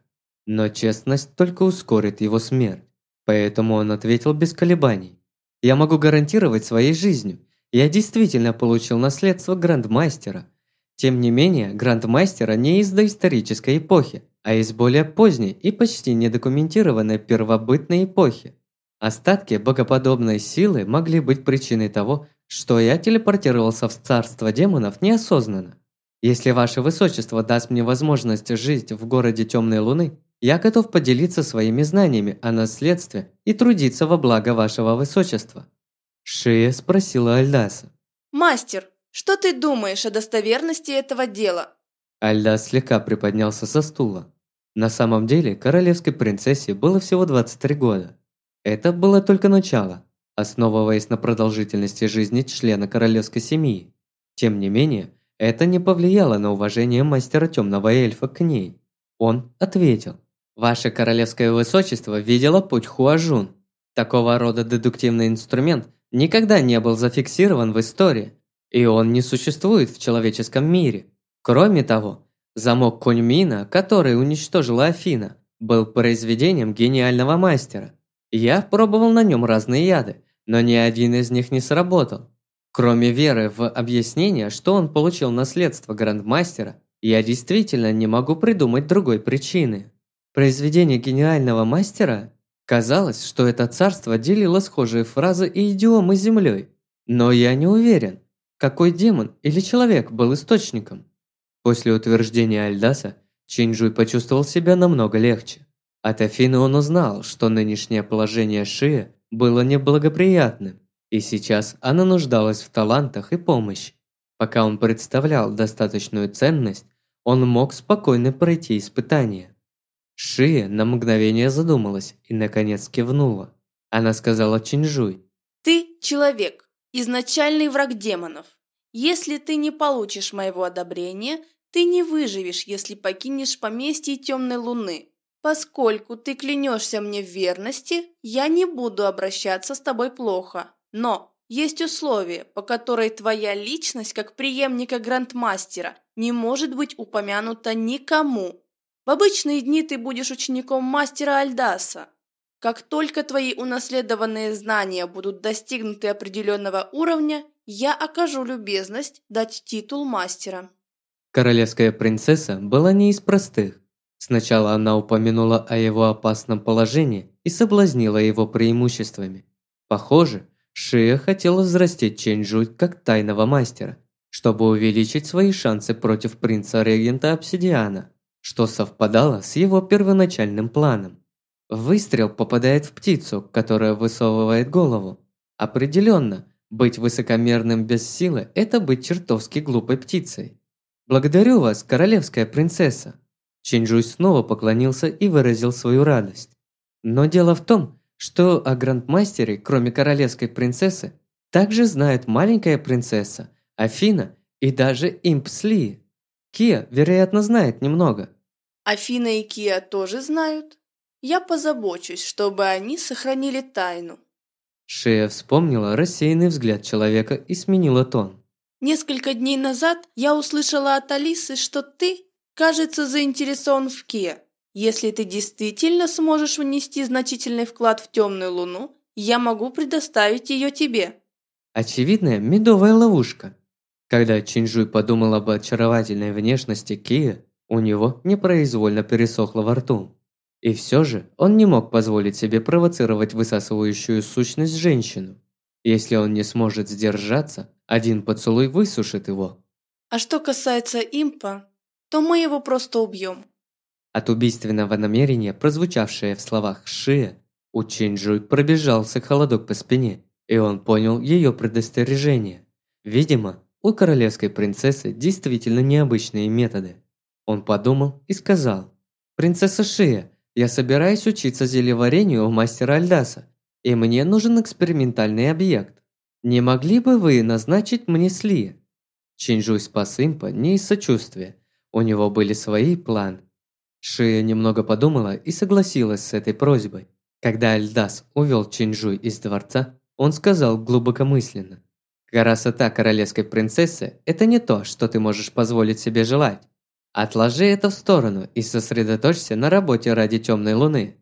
Но честность только ускорит его смерть. Поэтому он ответил без колебаний. «Я могу гарантировать своей жизнью. Я действительно получил наследство грандмастера. Тем не менее, грандмастера не из доисторической эпохи, а из более поздней и почти недокументированной первобытной эпохи. Остатки богоподобной силы могли быть причиной того, что я телепортировался в царство демонов неосознанно. Если ваше высочество даст мне возможность жить в городе Темной Луны, я готов поделиться своими знаниями о наследстве и трудиться во благо вашего высочества». Шия спросила Альдаса. «Мастер, что ты думаешь о достоверности этого дела?» Альдас слегка приподнялся со стула. На самом деле, королевской принцессе было всего 23 года. Это было только начало, основываясь на продолжительности жизни члена королевской семьи. Тем не менее, это не повлияло на уважение мастера темного эльфа к ней. Он ответил. Ваше королевское высочество видело путь Хуажун. Такого рода дедуктивный инструмент никогда не был зафиксирован в истории, и он не существует в человеческом мире. Кроме того, замок Куньмина, который уничтожила Афина, был произведением гениального мастера. Я пробовал на нем разные яды, но ни один из них не сработал. Кроме веры в объяснение, что он получил наследство грандмастера, я действительно не могу придумать другой причины. Произведение гениального мастера? Казалось, что это царство делило схожие фразы и идиомы с землей. Но я не уверен, какой демон или человек был источником. После утверждения Альдаса, Чинджуй почувствовал себя намного легче. От Афины он узнал, что нынешнее положение Шия было неблагоприятным, и сейчас она нуждалась в талантах и помощи. Пока он представлял достаточную ценность, он мог спокойно пройти испытание. Шия на мгновение задумалась и, наконец, кивнула. Она сказала Чинжуй. «Ты человек, изначальный враг демонов. Если ты не получишь моего одобрения, ты не выживешь, если покинешь поместье темной луны. Поскольку ты клянешься мне в верности, я не буду обращаться с тобой плохо. Но есть условие, по которой твоя личность как преемника грандмастера не может быть упомянута никому, в обычные дни ты будешь учеником мастера Альдаса. Как только твои унаследованные знания будут достигнуты определенного уровня, я окажу любезность дать титул мастера. Королевская принцесса была не из простых. Сначала она упомянула о его опасном положении и соблазнила его преимуществами. Похоже, Шия хотела взрастить Чэньчжуй как тайного мастера, чтобы увеличить свои шансы против принца-регента Обсидиана что совпадало с его первоначальным планом. Выстрел попадает в птицу, которая высовывает голову. Определенно, быть высокомерным без силы – это быть чертовски глупой птицей. «Благодарю вас, королевская принцесса!» Чинджуй снова поклонился и выразил свою радость. Но дело в том, что о грандмастере, кроме королевской принцессы, также знает маленькая принцесса, Афина и даже Импсли. Кия, вероятно, знает немного. Афина и Кия тоже знают? Я позабочусь, чтобы они сохранили тайну. Шея вспомнила рассеянный взгляд человека и сменила тон. Несколько дней назад я услышала от Алисы, что ты, кажется, заинтересован в Кия. Если ты действительно сможешь внести значительный вклад в темную луну, я могу предоставить ее тебе. Очевидная медовая ловушка. Когда Чинжуй подумал об очаровательной внешности Кия, у него непроизвольно пересохло во рту. И все же он не мог позволить себе провоцировать высасывающую сущность женщину. Если он не сможет сдержаться, один поцелуй высушит его. А что касается импа, то мы его просто убьем. От убийственного намерения, прозвучавшее в словах Шия, у Чинджуй пробежался холодок по спине, и он понял ее предостережение. Видимо, у королевской принцессы действительно необычные методы. Он подумал и сказал, «Принцесса Шия, я собираюсь учиться зельеварению у мастера Альдаса, и мне нужен экспериментальный объект. Не могли бы вы назначить мне Сли?» Чинджуй спас импа не из сочувствия, у него были свои планы. Шия немного подумала и согласилась с этой просьбой. Когда Альдас увел Чинджуй из дворца, он сказал глубокомысленно. «Красота королевской принцессы – это не то, что ты можешь позволить себе желать. Отложи это в сторону и сосредоточься на работе ради темной луны».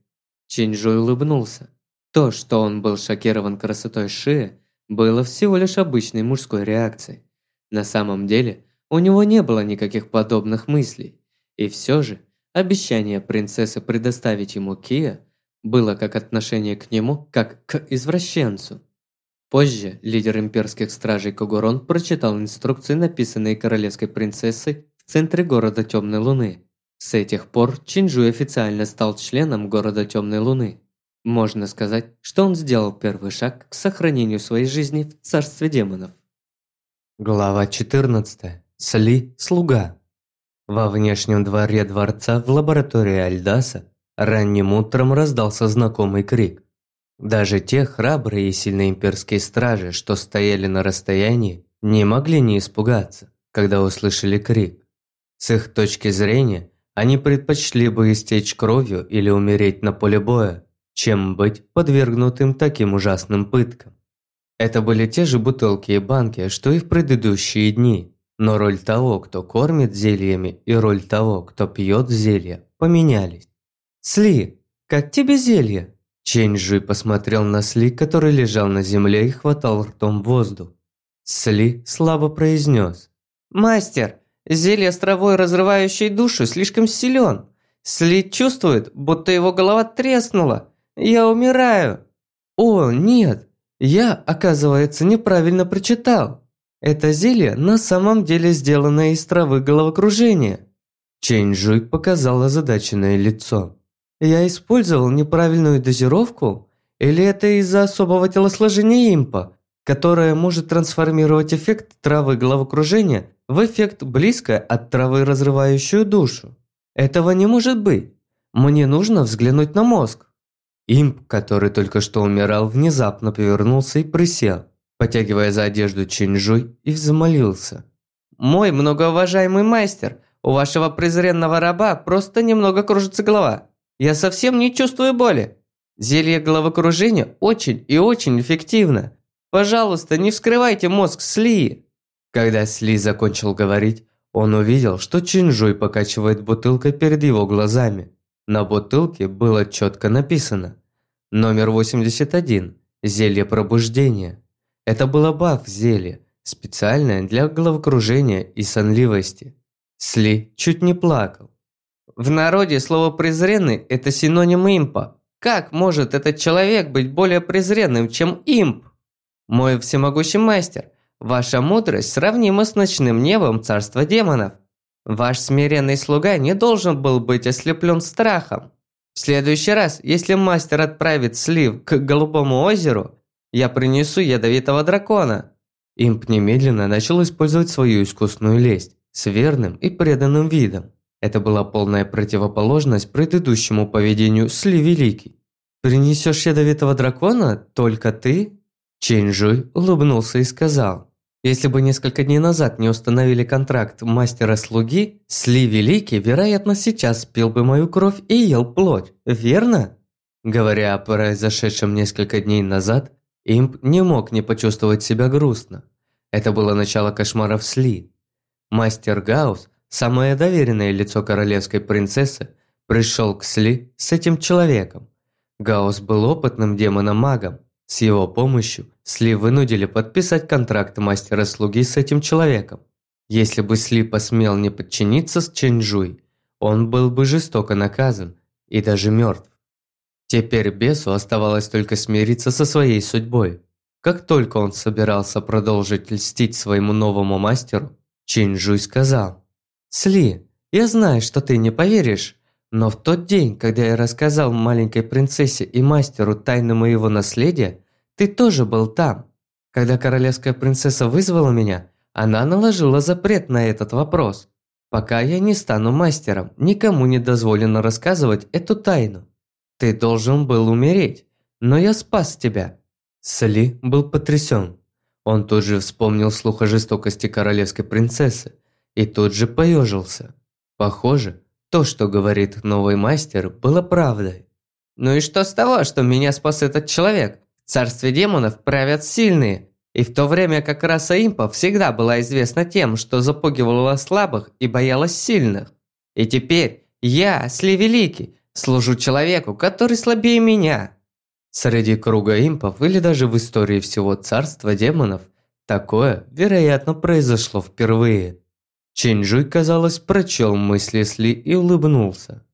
Чинджуй улыбнулся. То, что он был шокирован красотой Ши, было всего лишь обычной мужской реакцией. На самом деле, у него не было никаких подобных мыслей. И все же, обещание принцессы предоставить ему Кия – было как отношение к нему, как к извращенцу. Позже лидер имперских стражей Когурон прочитал инструкции, написанные королевской принцессой центре города Темной Луны. С этих пор Чинджу официально стал членом города Темной Луны. Можно сказать, что он сделал первый шаг к сохранению своей жизни в царстве демонов. Глава 14. Сли – слуга. Во внешнем дворе дворца в лаборатории Альдаса Ранним утром раздался знакомый крик. Даже те храбрые и сильные имперские стражи, что стояли на расстоянии, не могли не испугаться, когда услышали крик. С их точки зрения, они предпочли бы истечь кровью или умереть на поле боя, чем быть подвергнутым таким ужасным пыткам. Это были те же бутылки и банки, что и в предыдущие дни, но роль того, кто кормит зельями, и роль того, кто пьет зелья, поменялись. «Сли, как тебе зелье?» Чэньжи посмотрел на Сли, который лежал на земле и хватал ртом воздух. Сли слабо произнес. «Мастер, зелье с травой, разрывающей душу, слишком силен. Сли чувствует, будто его голова треснула. Я умираю». «О, нет, я, оказывается, неправильно прочитал. Это зелье на самом деле сделано из травы головокружения». Чэньжуй показал озадаченное лицо. Я использовал неправильную дозировку? Или это из-за особого телосложения импа, которое может трансформировать эффект травы головокружения в эффект близко от травы, разрывающую душу? Этого не может быть. Мне нужно взглянуть на мозг. Имп, который только что умирал, внезапно повернулся и присел, потягивая за одежду Чинжуй, и взмолился. «Мой многоуважаемый мастер, у вашего презренного раба просто немного кружится голова. Я совсем не чувствую боли. Зелье головокружения очень и очень эффективно. Пожалуйста, не вскрывайте мозг Сли. Когда Сли закончил говорить, он увидел, что Чинжуй покачивает бутылкой перед его глазами. На бутылке было четко написано «Номер 81. Зелье пробуждения». Это было баф зелье, специальное для головокружения и сонливости. Сли чуть не плакал. В народе слово «презренный» – это синоним импа. Как может этот человек быть более презренным, чем имп? Мой всемогущий мастер, ваша мудрость сравнима с ночным небом царства демонов. Ваш смиренный слуга не должен был быть ослеплен страхом. В следующий раз, если мастер отправит слив к Голубому озеру, я принесу ядовитого дракона. Имп немедленно начал использовать свою искусную лесть с верным и преданным видом. Это была полная противоположность предыдущему поведению Сли Великий. «Принесешь ядовитого дракона? Только ты?» Чэньжуй улыбнулся и сказал. «Если бы несколько дней назад не установили контракт мастера-слуги, Сли Великий, вероятно, сейчас пил бы мою кровь и ел плоть, верно?» Говоря о произошедшем несколько дней назад, Имп не мог не почувствовать себя грустно. Это было начало кошмаров Сли. Мастер Гаус самое доверенное лицо королевской принцессы, пришел к Сли с этим человеком. Гаус был опытным демоном-магом. С его помощью Сли вынудили подписать контракт мастера-слуги с этим человеком. Если бы Сли посмел не подчиниться с Чэньчжуй, он был бы жестоко наказан и даже мертв. Теперь бесу оставалось только смириться со своей судьбой. Как только он собирался продолжить льстить своему новому мастеру, Чинжуй сказал, «Сли, я знаю, что ты не поверишь, но в тот день, когда я рассказал маленькой принцессе и мастеру тайну моего наследия, ты тоже был там. Когда королевская принцесса вызвала меня, она наложила запрет на этот вопрос. Пока я не стану мастером, никому не дозволено рассказывать эту тайну. Ты должен был умереть, но я спас тебя». Сли был потрясен. Он тут же вспомнил слух о жестокости королевской принцессы и тут же поежился. Похоже, то, что говорит новый мастер, было правдой. Ну и что с того, что меня спас этот человек? В царстве демонов правят сильные. И в то время как раса импов всегда была известна тем, что запугивала слабых и боялась сильных. И теперь я, Сли Великий, служу человеку, который слабее меня. Среди круга импов или даже в истории всего царства демонов такое, вероятно, произошло впервые. Чинджуй, казалось, прочел мысли Сли и улыбнулся.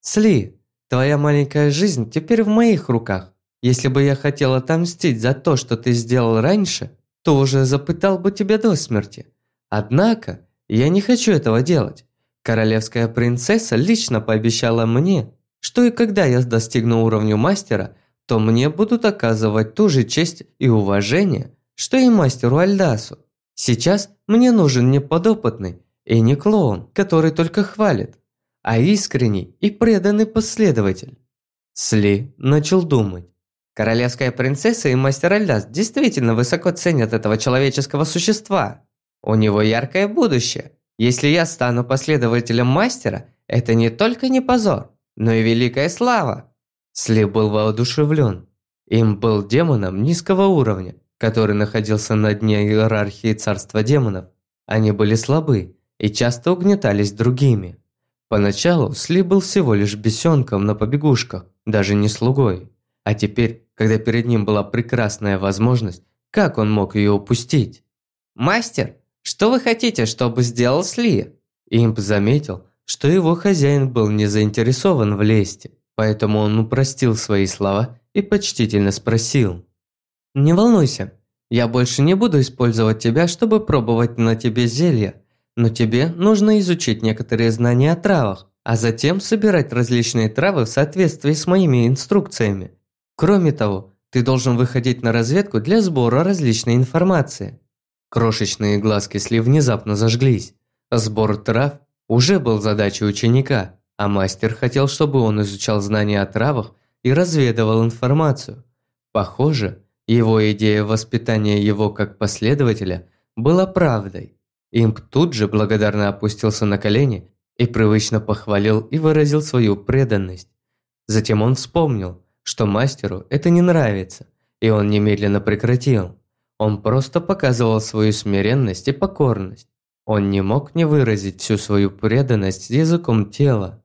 «Сли, твоя маленькая жизнь теперь в моих руках. Если бы я хотел отомстить за то, что ты сделал раньше, то уже запытал бы тебя до смерти. Однако, я не хочу этого делать. Королевская принцесса лично пообещала мне, что и когда я достигну уровня мастера, то мне будут оказывать ту же честь и уважение, что и мастеру Альдасу. Сейчас мне нужен не подопытный и не клоун, который только хвалит, а искренний и преданный последователь. Сли начал думать. Королевская принцесса и мастер Альдас действительно высоко ценят этого человеческого существа. У него яркое будущее. Если я стану последователем мастера, это не только не позор, но и великая слава. Сли был воодушевлен. Им был демоном низкого уровня, который находился на дне иерархии царства демонов. Они были слабы и часто угнетались другими. Поначалу Сли был всего лишь бесенком на побегушках, даже не слугой. А теперь, когда перед ним была прекрасная возможность, как он мог ее упустить? «Мастер, что вы хотите, чтобы сделал Сли?» Имп заметил, что его хозяин был не заинтересован в лести, поэтому он упростил свои слова и почтительно спросил. Не волнуйся, я больше не буду использовать тебя, чтобы пробовать на тебе зелья, но тебе нужно изучить некоторые знания о травах, а затем собирать различные травы в соответствии с моими инструкциями. Кроме того, ты должен выходить на разведку для сбора различной информации. Крошечные глазки Сли внезапно зажглись. Сбор трав уже был задачей ученика, а мастер хотел, чтобы он изучал знания о травах и разведывал информацию. Похоже, его идея воспитания его как последователя была правдой. Имп тут же благодарно опустился на колени и привычно похвалил и выразил свою преданность. Затем он вспомнил, что мастеру это не нравится, и он немедленно прекратил. Он просто показывал свою смиренность и покорность. Он не мог не выразить всю свою преданность языком тела.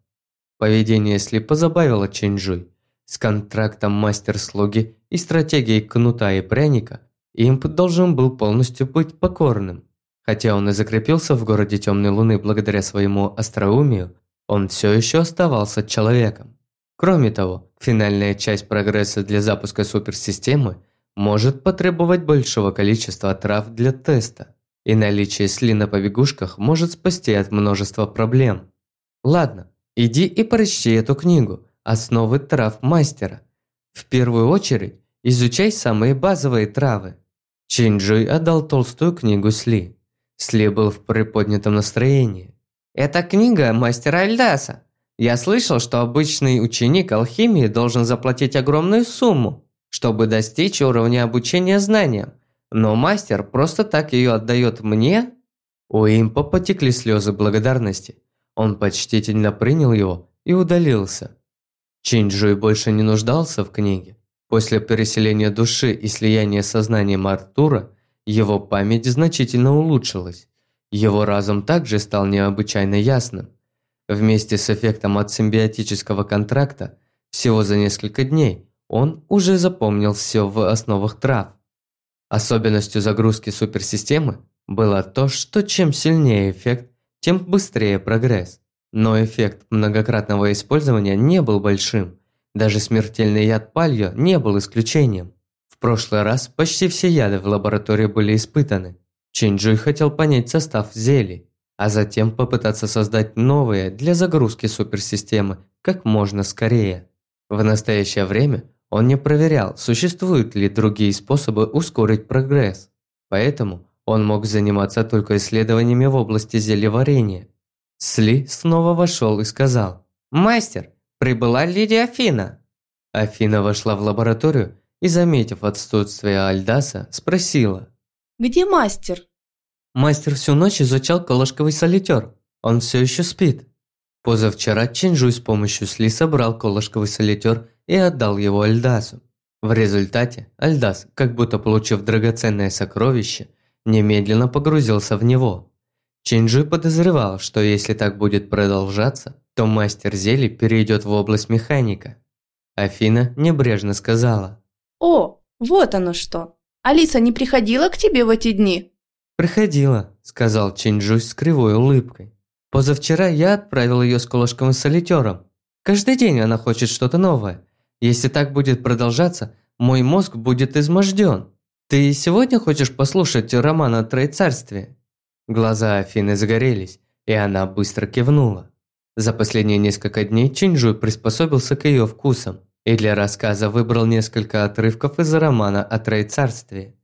Поведение Сли позабавило Чэньжуй. С контрактом мастер-слуги и стратегией кнута и пряника имп должен был полностью быть покорным. Хотя он и закрепился в городе Темной Луны благодаря своему остроумию, он все еще оставался человеком. Кроме того, финальная часть прогресса для запуска суперсистемы может потребовать большего количества трав для теста, и наличие сли на побегушках может спасти от множества проблем. Ладно, иди и прочти эту книгу, Основы трав мастера. В первую очередь, изучай самые базовые травы. Чинджуй отдал толстую книгу Сли. Сли был в приподнятом настроении. «Это книга мастера Альдаса. Я слышал, что обычный ученик алхимии должен заплатить огромную сумму, чтобы достичь уровня обучения знаниям. Но мастер просто так ее отдает мне?» У импа потекли слезы благодарности. Он почтительно принял его и удалился. Чинджуй больше не нуждался в книге. После переселения души и слияния сознанием Артура, его память значительно улучшилась. Его разум также стал необычайно ясным. Вместе с эффектом от симбиотического контракта, всего за несколько дней, он уже запомнил все в основах трав. Особенностью загрузки суперсистемы было то, что чем сильнее эффект, тем быстрее прогресс. Но эффект многократного использования не был большим. Даже смертельный яд пальё не был исключением. В прошлый раз почти все яды в лаборатории были испытаны. Чинджуй хотел понять состав зелий, а затем попытаться создать новые для загрузки суперсистемы как можно скорее. В настоящее время он не проверял, существуют ли другие способы ускорить прогресс, поэтому он мог заниматься только исследованиями в области зельеварения. Сли снова вошел и сказал «Мастер, прибыла леди Афина». Афина вошла в лабораторию и, заметив отсутствие Альдаса, спросила «Где мастер?» Мастер всю ночь изучал колошковый солитер. Он все еще спит. Позавчера Чинжуй с помощью сли собрал колошковый солитер и отдал его Альдасу. В результате Альдас, как будто получив драгоценное сокровище, немедленно погрузился в него. Чинжуй подозревал, что если так будет продолжаться, то мастер зелий перейдет в область механика. Афина небрежно сказала. «О, вот оно что! Алиса не приходила к тебе в эти дни?» «Приходила», – сказал Чинджуй с кривой улыбкой. «Позавчера я отправил ее с колышковым солитером. Каждый день она хочет что-то новое. Если так будет продолжаться, мой мозг будет изможден. Ты сегодня хочешь послушать роман о Троецарстве?» Глаза Афины загорелись, и она быстро кивнула. За последние несколько дней Чинджуй приспособился к ее вкусам и для рассказа выбрал несколько отрывков из романа о Троецарстве.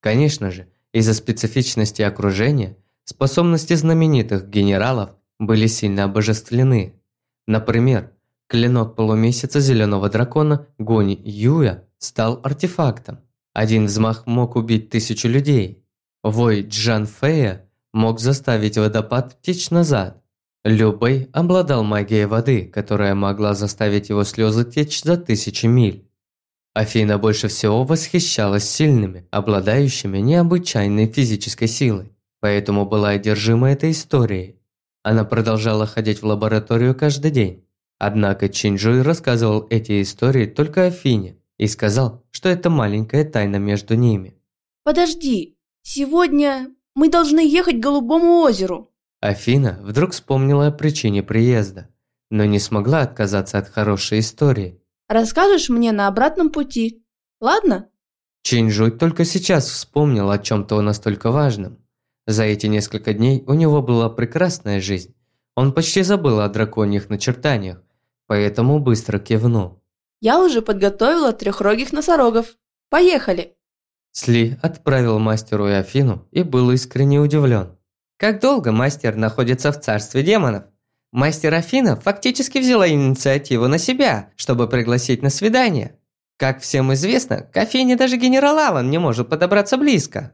Конечно же, из-за специфичности окружения, способности знаменитых генералов были сильно обожествлены. Например, клинок полумесяца зеленого дракона Гони Юя стал артефактом. Один взмах мог убить тысячу людей. Вой Джан Фея мог заставить водопад течь назад. Лю Бэй обладал магией воды, которая могла заставить его слезы течь за тысячи миль. Афина больше всего восхищалась сильными, обладающими необычайной физической силой, поэтому была одержима этой историей. Она продолжала ходить в лабораторию каждый день. Однако Чинджуй рассказывал эти истории только Афине и сказал, что это маленькая тайна между ними. «Подожди, сегодня мы должны ехать к Голубому озеру». Афина вдруг вспомнила о причине приезда, но не смогла отказаться от хорошей истории. Расскажешь мне на обратном пути, ладно?» Чинжуй только сейчас вспомнил о чем-то настолько важном. За эти несколько дней у него была прекрасная жизнь. Он почти забыл о драконьих начертаниях, поэтому быстро кивнул. «Я уже подготовила трехрогих носорогов. Поехали!» Сли отправил мастеру и Афину и был искренне удивлен. «Как долго мастер находится в царстве демонов?» Мастер Афина фактически взяла инициативу на себя, чтобы пригласить на свидание. Как всем известно, к Афине даже генерал Аллан не может подобраться близко.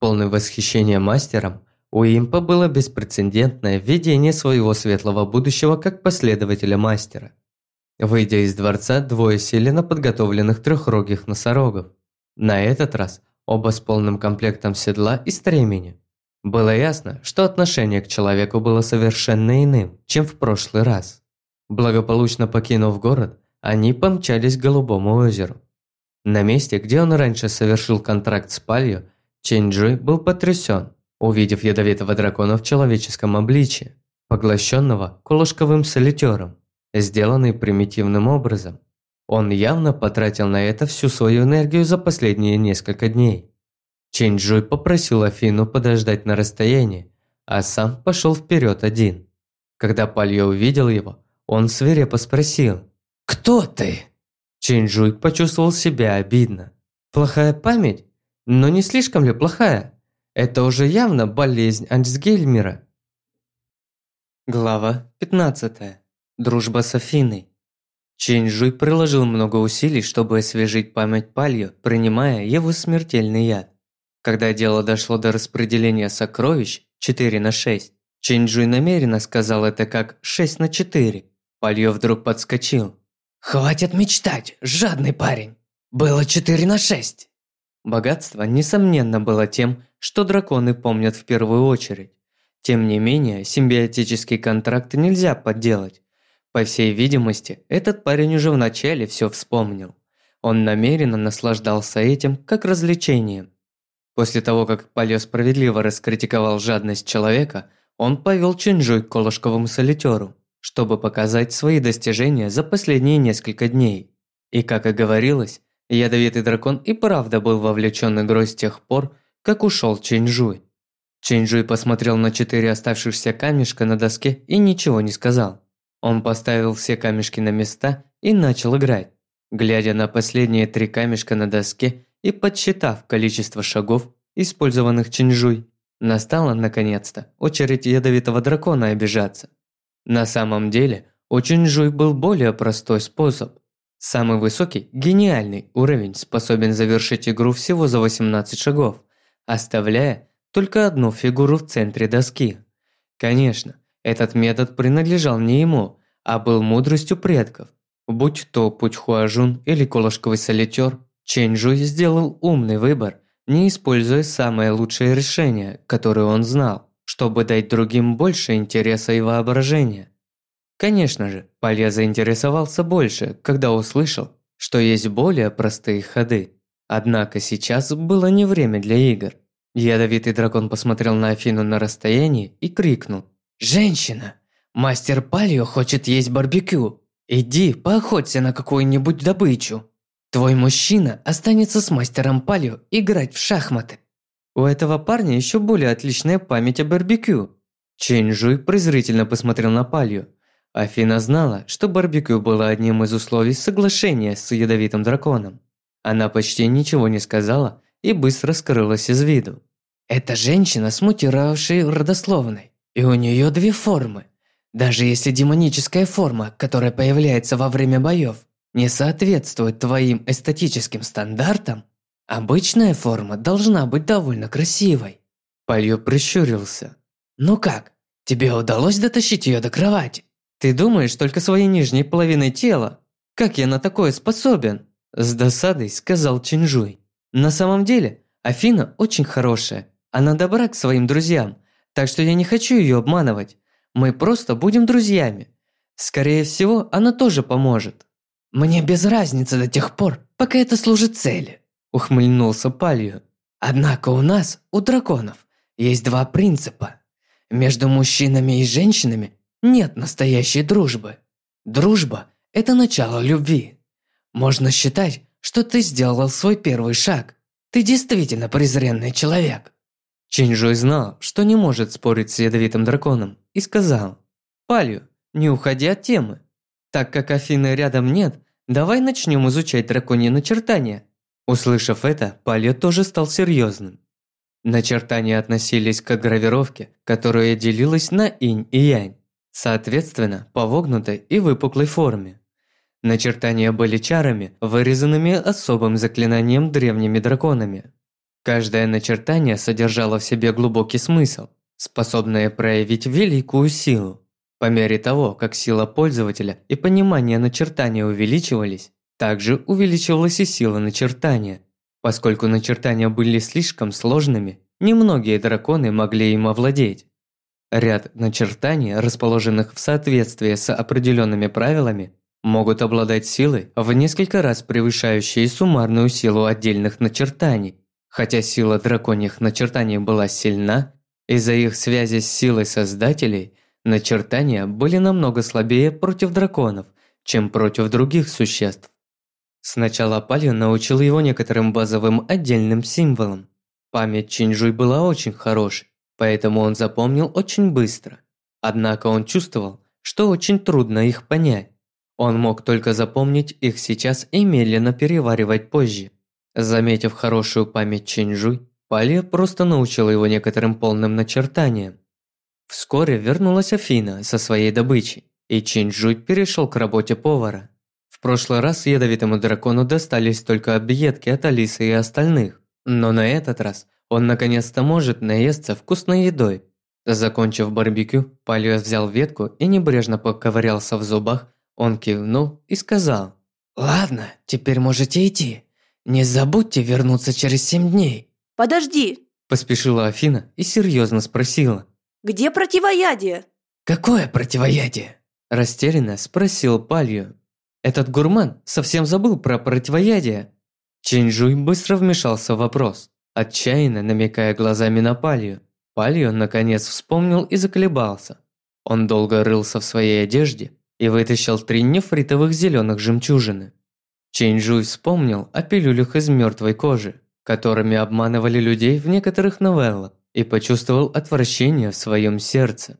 Полный восхищения мастером, у Импа было беспрецедентное видение своего светлого будущего как последователя мастера. Выйдя из дворца, двое сели на подготовленных трехрогих носорогов. На этот раз оба с полным комплектом седла и стремени. Было ясно, что отношение к человеку было совершенно иным, чем в прошлый раз. Благополучно покинув город, они помчались к Голубому озеру. На месте, где он раньше совершил контракт с Палью, Чэньджуй был потрясен, увидев ядовитого дракона в человеческом обличье, поглощенного колышковым солитером, сделанный примитивным образом. Он явно потратил на это всю свою энергию за последние несколько дней. Чинджуй попросил Афину подождать на расстоянии, а сам пошел вперед один. Когда Пальё увидел его, он свирепо спросил «Кто ты?». Чинджуй почувствовал себя обидно. Плохая память? Но не слишком ли плохая? Это уже явно болезнь Альцгеймера. Глава 15. Дружба с Афиной. Чинджуй приложил много усилий, чтобы освежить память Палью, принимая его смертельный яд. Когда дело дошло до распределения сокровищ 4 на 6, Чинджуй намеренно сказал это как 6 на 4. Пальё вдруг подскочил. «Хватит мечтать, жадный парень! Было 4 на 6!» Богатство, несомненно, было тем, что драконы помнят в первую очередь. Тем не менее, симбиотический контракт нельзя подделать. По всей видимости, этот парень уже вначале все вспомнил. Он намеренно наслаждался этим как развлечением. После того, как Палё справедливо раскритиковал жадность человека, он повел Чинджуй к колышковому солитеру, чтобы показать свои достижения за последние несколько дней. И как и говорилось, Ядовитый дракон и правда был вовлечен игрой с тех пор, как ушел Чэньжуй. Чэньжуй посмотрел на четыре оставшихся камешка на доске и ничего не сказал. Он поставил все камешки на места и начал играть, глядя на последние три камешка на доске и подсчитав количество шагов, использованных Чинжуй. Настала, наконец-то, очередь ядовитого дракона обижаться. На самом деле, у Чинжуй был более простой способ. Самый высокий, гениальный уровень способен завершить игру всего за 18 шагов, оставляя только одну фигуру в центре доски. Конечно, этот метод принадлежал не ему, а был мудростью предков. Будь то путь Хуажун или колошковый солитер, Чэньжуй сделал умный выбор, не используя самое лучшее решение, которое он знал, чтобы дать другим больше интереса и воображения. Конечно же, Палья заинтересовался больше, когда услышал, что есть более простые ходы. Однако сейчас было не время для игр. Ядовитый дракон посмотрел на Афину на расстоянии и крикнул. «Женщина! Мастер Пальо хочет есть барбекю! Иди, поохоться на какую-нибудь добычу!» Твой мужчина останется с мастером Палью играть в шахматы. У этого парня еще более отличная память о барбекю. Чэнь Жуй презрительно посмотрел на Палью. Афина знала, что барбекю было одним из условий соглашения с ядовитым драконом. Она почти ничего не сказала и быстро скрылась из виду. Это женщина, смутировавшая родословной, и у нее две формы. Даже если демоническая форма, которая появляется во время боев, не соответствует твоим эстетическим стандартам, обычная форма должна быть довольно красивой. Палью прищурился. Ну как, тебе удалось дотащить ее до кровати? Ты думаешь только своей нижней половиной тела? Как я на такое способен? С досадой сказал Чинжуй. На самом деле, Афина очень хорошая. Она добра к своим друзьям, так что я не хочу ее обманывать. Мы просто будем друзьями. Скорее всего, она тоже поможет. «Мне без разницы до тех пор, пока это служит цели», – ухмыльнулся Палью. «Однако у нас, у драконов, есть два принципа. Между мужчинами и женщинами нет настоящей дружбы. Дружба – это начало любви. Можно считать, что ты сделал свой первый шаг. Ты действительно презренный человек». Чинжой знал, что не может спорить с ядовитым драконом, и сказал, «Палью, не уходи от темы. Так как Афины рядом нет, давай начнем изучать драконьи начертания. Услышав это, Палья тоже стал серьезным. Начертания относились к гравировке, которая делилась на инь и янь, соответственно, по вогнутой и выпуклой форме. Начертания были чарами, вырезанными особым заклинанием древними драконами. Каждое начертание содержало в себе глубокий смысл, способное проявить великую силу. По мере того, как сила пользователя и понимание начертания увеличивались, также увеличивалась и сила начертания. Поскольку начертания были слишком сложными, немногие драконы могли им овладеть. Ряд начертаний, расположенных в соответствии с определенными правилами, могут обладать силой в несколько раз превышающей суммарную силу отдельных начертаний. Хотя сила драконьих начертаний была сильна, из-за их связи с силой создателей – Начертания были намного слабее против драконов, чем против других существ. Сначала Палью научил его некоторым базовым отдельным символам. Память Чинжуй была очень хорошей, поэтому он запомнил очень быстро. Однако он чувствовал, что очень трудно их понять. Он мог только запомнить их сейчас и медленно переваривать позже. Заметив хорошую память Чинжуй, Палия просто научил его некоторым полным начертаниям. Вскоре вернулась Афина со своей добычей, и Чинджуй перешел к работе повара. В прошлый раз ядовитому дракону достались только объедки от Алисы и остальных, но на этот раз он наконец-то может наесться вкусной едой. Закончив барбекю, Палиос взял ветку и небрежно поковырялся в зубах, он кивнул и сказал «Ладно, теперь можете идти. Не забудьте вернуться через семь дней». «Подожди!» – поспешила Афина и серьезно спросила где противоядие? Какое противоядие? Растерянно спросил Палью. Этот гурман совсем забыл про противоядие. Чинжуй быстро вмешался в вопрос, отчаянно намекая глазами на Палью. Палью наконец вспомнил и заколебался. Он долго рылся в своей одежде и вытащил три нефритовых зеленых жемчужины. Чэньжуй вспомнил о пилюлях из мертвой кожи, которыми обманывали людей в некоторых новеллах, и почувствовал отвращение в своем сердце.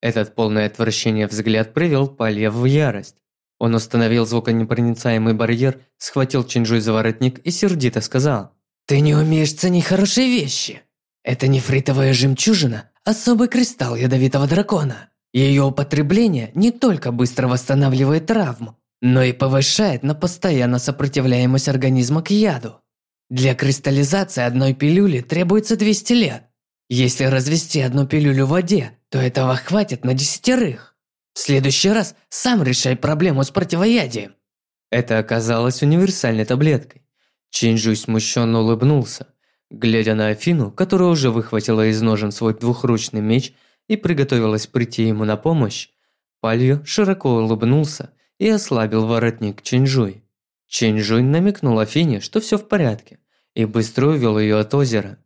Этот полное отвращение взгляд привел Палья в ярость. Он установил звуконепроницаемый барьер, схватил Чинжуй за воротник и сердито сказал. «Ты не умеешь ценить хорошие вещи. Это нефритовая жемчужина, особый кристалл ядовитого дракона. Ее употребление не только быстро восстанавливает травму, но и повышает на постоянно сопротивляемость организма к яду. Для кристаллизации одной пилюли требуется 200 лет. Если развести одну пилюлю в воде, то этого хватит на десятерых. В следующий раз сам решай проблему с противоядием. Это оказалось универсальной таблеткой. Чинджуй смущенно улыбнулся, глядя на Афину, которая уже выхватила из ножен свой двухручный меч и приготовилась прийти ему на помощь. Палью широко улыбнулся и ослабил воротник Чинджуй. Чинджуй намекнул Афине, что все в порядке, и быстро увел ее от озера.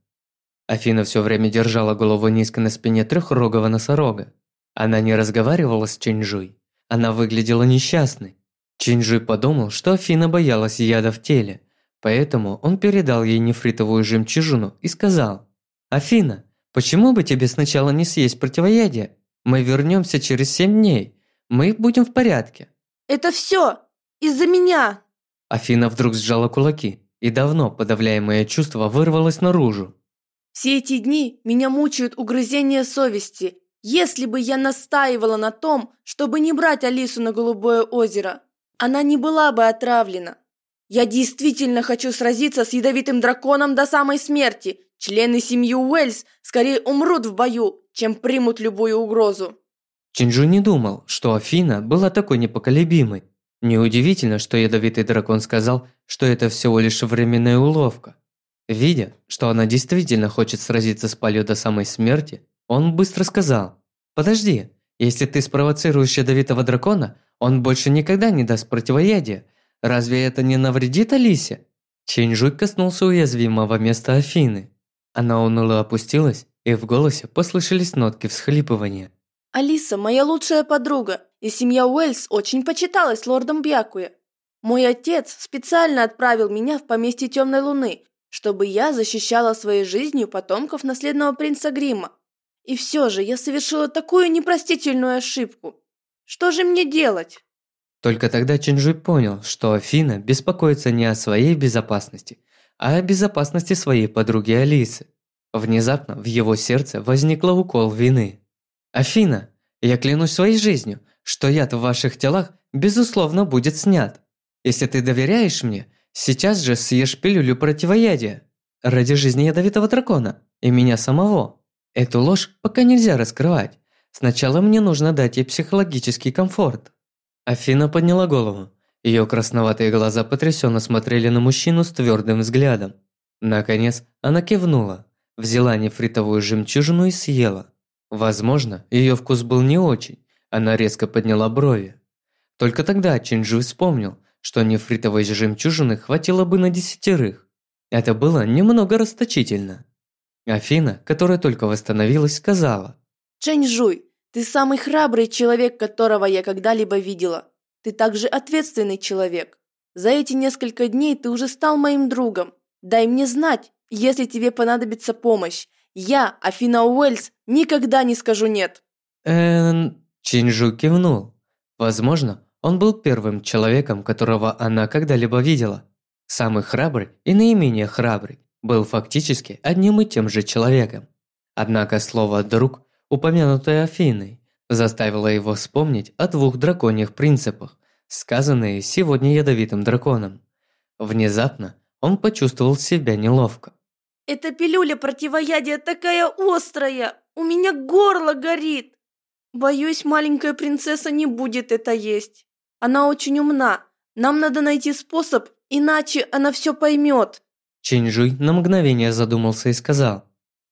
Афина все время держала голову низко на спине трехрогого носорога. Она не разговаривала с Чинджуй. Она выглядела несчастной. Чинджуй подумал, что Афина боялась яда в теле, поэтому он передал ей нефритовую жемчужину и сказал, «Афина, почему бы тебе сначала не съесть противоядие? Мы вернемся через семь дней. Мы будем в порядке». «Это все из-за меня!» Афина вдруг сжала кулаки, и давно подавляемое чувство вырвалось наружу. Все эти дни меня мучают угрызения совести. Если бы я настаивала на том, чтобы не брать Алису на Голубое озеро, она не была бы отравлена. Я действительно хочу сразиться с ядовитым драконом до самой смерти. Члены семьи Уэльс скорее умрут в бою, чем примут любую угрозу. Чинджу не думал, что Афина была такой непоколебимой. Неудивительно, что ядовитый дракон сказал, что это всего лишь временная уловка. Видя, что она действительно хочет сразиться с Палью до самой смерти, он быстро сказал, «Подожди, если ты спровоцируешь ядовитого дракона, он больше никогда не даст противоядия. Разве это не навредит Алисе?» Чэньжуй коснулся уязвимого места Афины. Она уныло опустилась, и в голосе послышались нотки всхлипывания. «Алиса – моя лучшая подруга, и семья Уэльс очень почиталась лордом Бьякуя. Мой отец специально отправил меня в поместье Темной Луны, чтобы я защищала своей жизнью потомков наследного принца Грима. И все же я совершила такую непростительную ошибку. Что же мне делать? Только тогда Чинжуй понял, что Афина беспокоится не о своей безопасности, а о безопасности своей подруги Алисы. Внезапно в его сердце возникла укол вины. «Афина, я клянусь своей жизнью, что яд в ваших телах безусловно будет снят. Если ты доверяешь мне, Сейчас же съешь пилюлю противоядия. Ради жизни ядовитого дракона и меня самого. Эту ложь пока нельзя раскрывать. Сначала мне нужно дать ей психологический комфорт. Афина подняла голову. Ее красноватые глаза потрясенно смотрели на мужчину с твердым взглядом. Наконец, она кивнула, взяла нефритовую жемчужину и съела. Возможно, ее вкус был не очень. Она резко подняла брови. Только тогда Чинджи вспомнил, что нефритовой жемчужины хватило бы на десятерых. Это было немного расточительно. Афина, которая только восстановилась, сказала. «Чэньжуй, ты самый храбрый человек, которого я когда-либо видела. Ты также ответственный человек. За эти несколько дней ты уже стал моим другом. Дай мне знать, если тебе понадобится помощь. Я, Афина Уэльс, никогда не скажу «нет». Эм... Чинжу кивнул. Возможно, он был первым человеком, которого она когда-либо видела. Самый храбрый и наименее храбрый был фактически одним и тем же человеком. Однако слово «друг», упомянутое Афиной, заставило его вспомнить о двух драконьих принципах, сказанные сегодня ядовитым драконом. Внезапно он почувствовал себя неловко. «Эта пилюля противоядия такая острая! У меня горло горит! Боюсь, маленькая принцесса не будет это есть!» Она очень умна. Нам надо найти способ, иначе она все поймет. Чинжуй на мгновение задумался и сказал.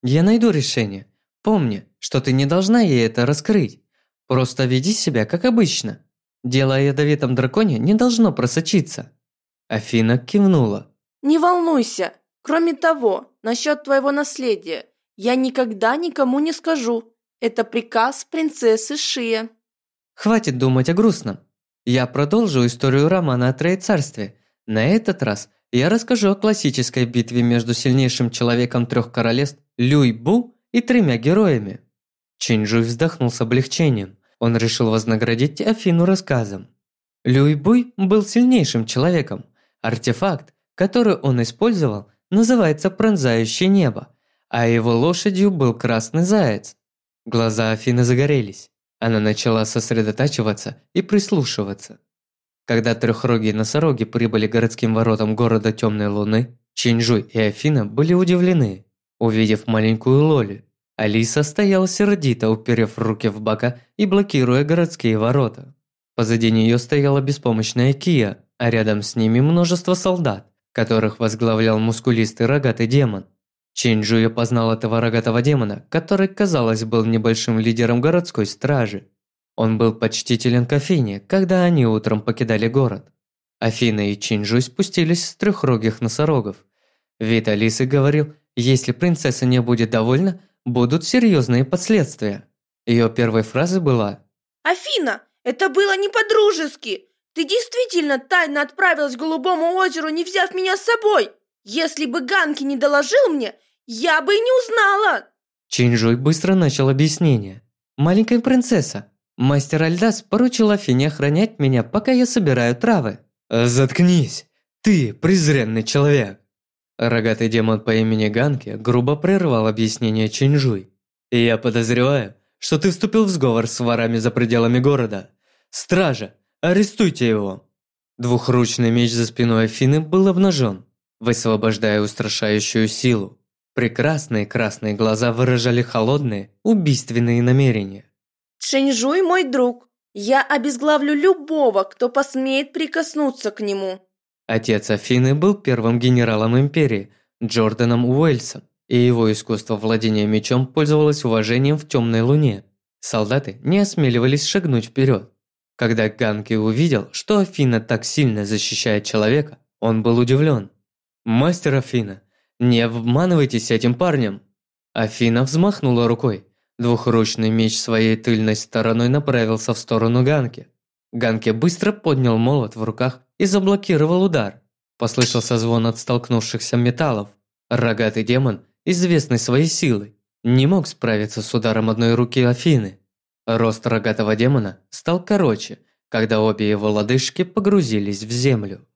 Я найду решение. Помни, что ты не должна ей это раскрыть. Просто веди себя как обычно. Дело о ядовитом драконе не должно просочиться. Афина кивнула. Не волнуйся. Кроме того, насчет твоего наследия. Я никогда никому не скажу. Это приказ принцессы Шия. Хватит думать о грустном. Я продолжу историю романа о Троецарстве. На этот раз я расскажу о классической битве между сильнейшим человеком трех королевств Люй Бу и тремя героями. Чинджуй вздохнул с облегчением. Он решил вознаградить Афину рассказом. Люй Буй был сильнейшим человеком. Артефакт, который он использовал, называется «Пронзающее небо», а его лошадью был красный заяц. Глаза Афины загорелись. Она начала сосредотачиваться и прислушиваться. Когда трехрогие носороги прибыли к городским воротам города Темной Луны, Чинжуй и Афина были удивлены, увидев маленькую Лоли. Алиса стояла сердито, уперев руки в бока и блокируя городские ворота. Позади нее стояла беспомощная Кия, а рядом с ними множество солдат, которых возглавлял мускулистый рогатый демон. Чинджуя познал этого рогатого демона, который, казалось, был небольшим лидером городской стражи. Он был почтителен к Афине, когда они утром покидали город. Афина и Чинджуй спустились с трехрогих носорогов. Вид Алисы говорил, если принцесса не будет довольна, будут серьезные последствия. Ее первой фразой была «Афина, это было не по-дружески! Ты действительно тайно отправилась к Голубому озеру, не взяв меня с собой! Если бы Ганки не доложил мне, я бы и не узнала!» Чинджуй быстро начал объяснение. «Маленькая принцесса, Мастер Альдас поручил Афине охранять меня, пока я собираю травы. Заткнись! Ты презренный человек! Рогатый демон по имени Ганки грубо прервал объяснение Чинжуй. Я подозреваю, что ты вступил в сговор с ворами за пределами города. Стража, арестуйте его! Двухручный меч за спиной Афины был обнажен, высвобождая устрашающую силу. Прекрасные красные глаза выражали холодные, убийственные намерения. Шэньжуй мой друг. Я обезглавлю любого, кто посмеет прикоснуться к нему. Отец Афины был первым генералом империи, Джорданом Уэльсом, и его искусство владения мечом пользовалось уважением в темной луне. Солдаты не осмеливались шагнуть вперед. Когда Ганки увидел, что Афина так сильно защищает человека, он был удивлен. «Мастер Афина, не обманывайтесь этим парнем!» Афина взмахнула рукой. Двухручный меч своей тыльной стороной направился в сторону Ганки. Ганки быстро поднял молот в руках и заблокировал удар. Послышался звон от столкнувшихся металлов. Рогатый демон, известный своей силой, не мог справиться с ударом одной руки Афины. Рост рогатого демона стал короче, когда обе его лодыжки погрузились в землю.